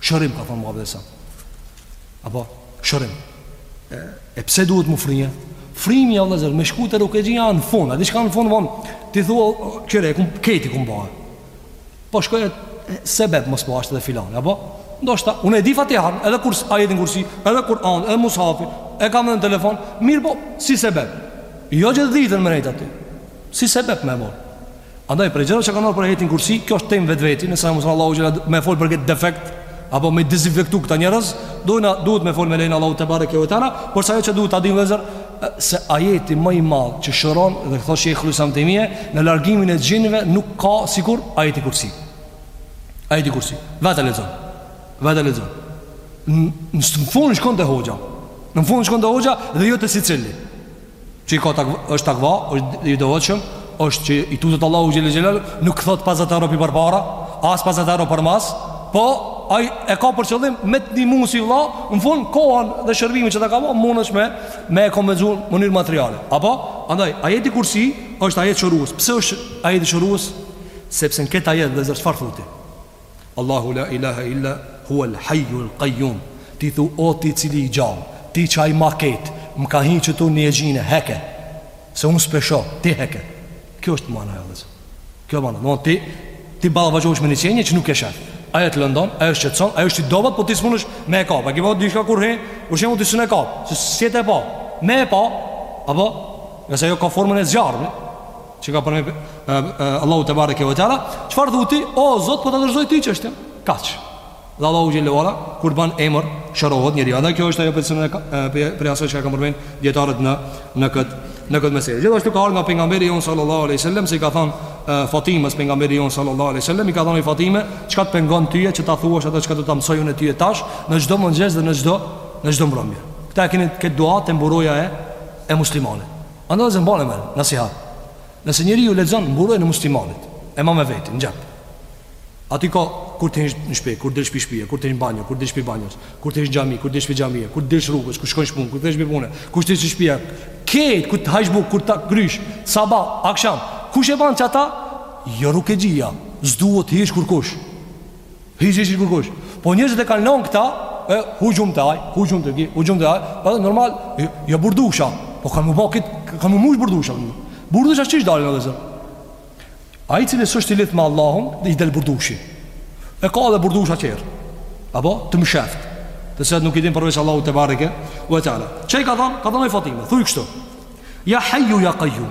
Shërim ka thënë Muhamedi sa. Apo shërim. E, e pse duhet me fry? Fryni vëllezër, me shku te rukxhia në fund, a di çka në fund von? Ti thua kqyre, këti kum bë. Po shkoj sebep mos po ashtë dhe filan, apo? Ndoshta unë e di Fatihën, edhe ajetin kursi, edhe Kur'an, edhe Mushafi, e kam në telefon, mirëpo si sebep. Jo gjithë ditën me nejtë aty si sebep me marrë Andaj prej gjërave që kanë për ajetin kursi, kjo është temë vetveti, nëse munëson Allahu xhele me fol për këtë defekt apo me dezinfektu këta njerëz, duhet, duhet me fol me lejen e Allahut tebareke ve teala, por sa ajo që duhet ta dimë vllezër se ajeti më i madh që shëron dhe thotë Shejhul Islam Ibn Tejmije në largimin e xhinëve nuk ka sikur ajeti kursi. Ajeti kursi. Vetë e lexon. Vetë e lexon. Në fund shkon te hoxha. Në fund shkon te hoxha dhe jo te sicili. Që i ka tak, është takva, është i devotshëm, është që i tutet Allahut xhele xhelalu, nuk thot 50 euro pi para, as 50 euro përmas, po ai e ka për qëllim me të ndihmu si vëlla, në fund kohën dhe shërbimin që ta ka ba mundesh me me e kompenzu në mënyrë materiale. Apo, andaj ajeti kursi është ajet shërues. Pse është ajeti shërues? Sepse në këtë ajet vllezër çfarë thotë? Allahu la ilahe illa huel hajjul kajjum Ti thu o ti cili je gjallë Ti qaj ma ketë Më ka hi qëtu një xhin Heke Se unë s'pe sho Ti heke Kjo është mana vllezër Kjo mana Në ti Ti ballafaqosh me një qenje që nuk e shef Aj të lëndon Aj të shqetëson Aj është i dobët Po ti s'munesh me e kap A ki pa dishka kur he Por që mu ti s'un e kap Se s'je tu e pa Me e pa Apo Se ajo ka formën e zjarmit Që ka përmend Allahu te bareke ve teala, çfarë thu ti o Zot po ta dorëzoj ty çështjen? Kaç. Dhe Allahu xhelle ue ala kur bën emër shërohet njeriu. Andaj kjo është ajo për cilën prej asaj që kanë përmend dijetarët në në kët në kët mesele. Gjithashtu ka ardhur nga pejgamberi jon sallallahu alaihi wasallam se i ka thënë Fatimës pejgamberi jon sallallahu alaihi wasallam i ka thënë Fatime, çka të pengon ty që ta thuash atë çka do ta mësoj unë ty e tash në çdo mëngjes dhe në çdo në çdo mbrëmje. Këta e keni këtë dua te mburoja e e muslimanit. Andaj vëllezër mbani mend, nasihat. Nëse njeriu lexon mburojën e muslimanit, e ma me veti, në xhep. Aty ka kur të hish në shtëpi, kur dilsh pi shtëpie, kur të hish në banjo, kur dilsh pi banjos, kur të hish në xhami, kur dilsh pi xhamisë, kur të dilsh rrugës, kur shkon në punë, kur kthehesh pi pune, kur të hish te shtëpia, kit kur të hajsh bukë, kur ta krysh, sabah, aksham, kush e ban çata? Jo rukexhija, s'duhet hiç kurkush. Hiç hiç kërkush. Po njerëzit e kanë lënë këta, e hyxhum te ai, hyxhum te ky, hyxhum te ai. Po normal, jo, jo burdusha. Po kanë mu bo kit, kanë mu mush burdusha. Burdusha çish dalin edhe zot. Ai cili s'është i lidh me Allahun, i del burdushi. E ka edhe burdusha të tjerë. Apo të msheft. Të cilat nuk i din përveç Allahut te bareke u teala. Ça i ka thon, ka thon oj Fatime, thuj kështu. Ja hayyu ya qayyum.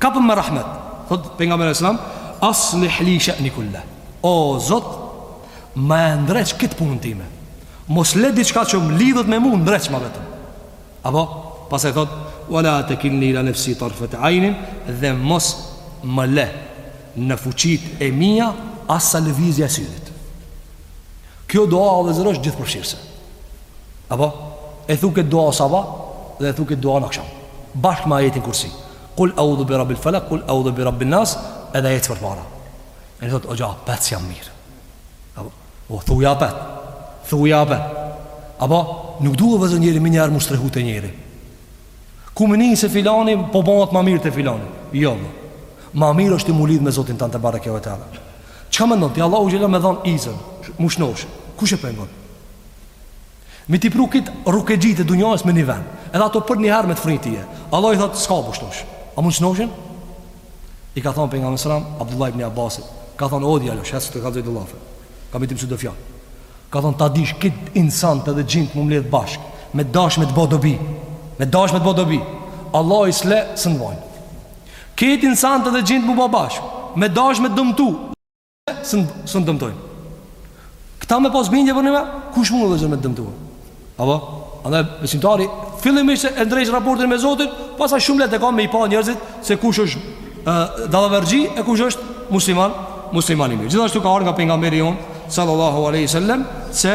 Kapëm me rahmet, thot pejgamberi alejhi selam, aslih li sha'ni kulla. O Zot, ma ndreq këtë punën time. Mos le diçka që më lidhet me mua ndreqma vetëm. Apo, pastaj thot, wala takilni ila nafsi tarfat ayn, dhe mos më le në fuqit e mia as sa lëvizja e syrit. Kjo dua o vllezër është gjithëpërfshirëse Apo? E thu këtë dua n'sabah Dhe e thu këtë dua në aksham Bashkë me ajetin kursi Kul audhu bi rabbil falak, kul audhu bi rabbin nas, edhe ec përpara. Edhe thotë, hoxha, apet s'jam mirë. Apo, o, thuja apet, thuja apet. Apo, nuk duhe vllezër njeri menjëherë mu strehu te njeri. Kur e nin se filani, po bohet ma mirë te filani. Jo, dhe. Ma mirë është mu lidh me Zotin tonë tebareke ue teala. Ça mendon ti Allahu xhel me dhanë izën, mu shnosh, kush e pengon? Me ti pru kit rukexhijt e dunjajës me ni ven edhe ato për ni her me të fri tyje Allah i thot ska mu shnosh a mund t'shnoshin i ka thon pejgamberi selam Abdullah ibn Abbasit ka thon o djalosh ec të kallxoj dy llafe ka me ti msu dy fjalë ka thon ta dish kit insant edhe xhint mu mledh bashk me dash me të bo dobi me dash me të bo dobi Allah i sle s'un t'bojn kit insant edhe xhint mu bo bashk me dash me të dëmtu s'na dëmtojnë. Këta me pas bindje përnjëmend, kush mund vëllezër me të dëmtu? Apo? Andaj, besimtari, fillimisht e ndreq raportin me Zotin, pasaj shumë lehtë e ka me i pa njerëzit se kush është uh, dallaverxhi e kush është musliman, musliman i mirë. Gjithashtu ka ardh nga pejgamberi jonë, sallallahu alejhi ve selem, se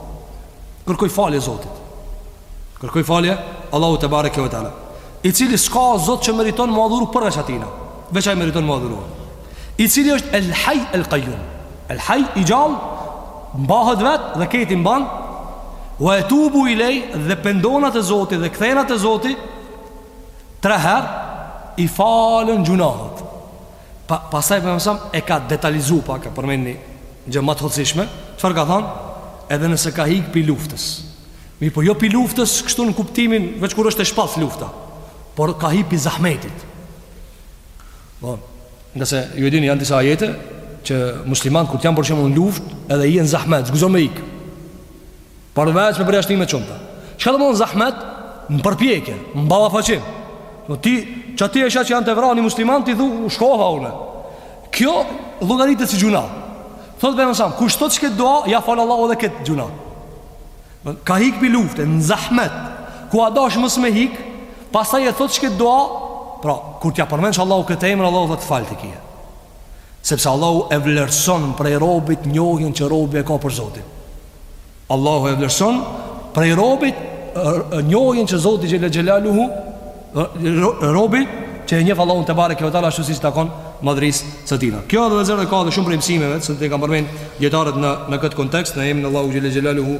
Kërkoj falje Zotit Kërkoj falje Allahut tebareke ve teala I cili s'ka Zot që meriton m'u adhuru përveç atina Veç ai meriton m'u adhuru I cili është el haj el kajum El haj i gjall Mbahet vet dhe krejt i mban Ve etubu ilejh dhe pendohna te Zoti dhe kthehna te Zoti Tre her I falen gjunahet Pa, pasaj Pejgamberi alejhi selam e ka detalizu pak, e përmend një gjë ma të hollësishme Çfarë ka thanë? Edhe nëse ka hik pi luftës Mirëpo jo pi luftës kështu në kuptimin veç kur është e shpallt lufta Por ka hik pi zahmetit Bon, po, ngase ju e dini janë disa ajete Që muslimant kur të janë për shembull në luftë Edhe jen në zahmet, s'guxon me hik Përveç me përjashtime të shumta. Çka domethanë zahmet? Në përpjekje, në ballafaqim. Do po ti, qaty e sheh që janë tu u vra muslimant ti thu shkova unë. Kjo llogaritet si gjunah. Thot Pejgamberi alejhi selam, kush thot qët dua, ja fal Allahu edhe këtë gjunah. Ka hik pi lufte, në zahmet. Ku a dash mos me hik, pastaj e thot qët dua. Pra, kur t'ja përmendsh Allahut këtë emër, Allahu do të falë ti kia. Sepse Allahu e vlerëson prej robit njohjen që robi e ka për Zotin. Allahu e vlerëson prej robit njohjen që Zoti Xhele Xhelaluhu robi që e njef Allahun tebareke ve teala ashtu siç i takon madhërisë së tina. Kjo edhe vëllezër ka edhe shumë prej mësimeve, siç i kanë përmend dijetarët në, në këtë kontekst, në emrin Allahu Xhele Xhelaluhu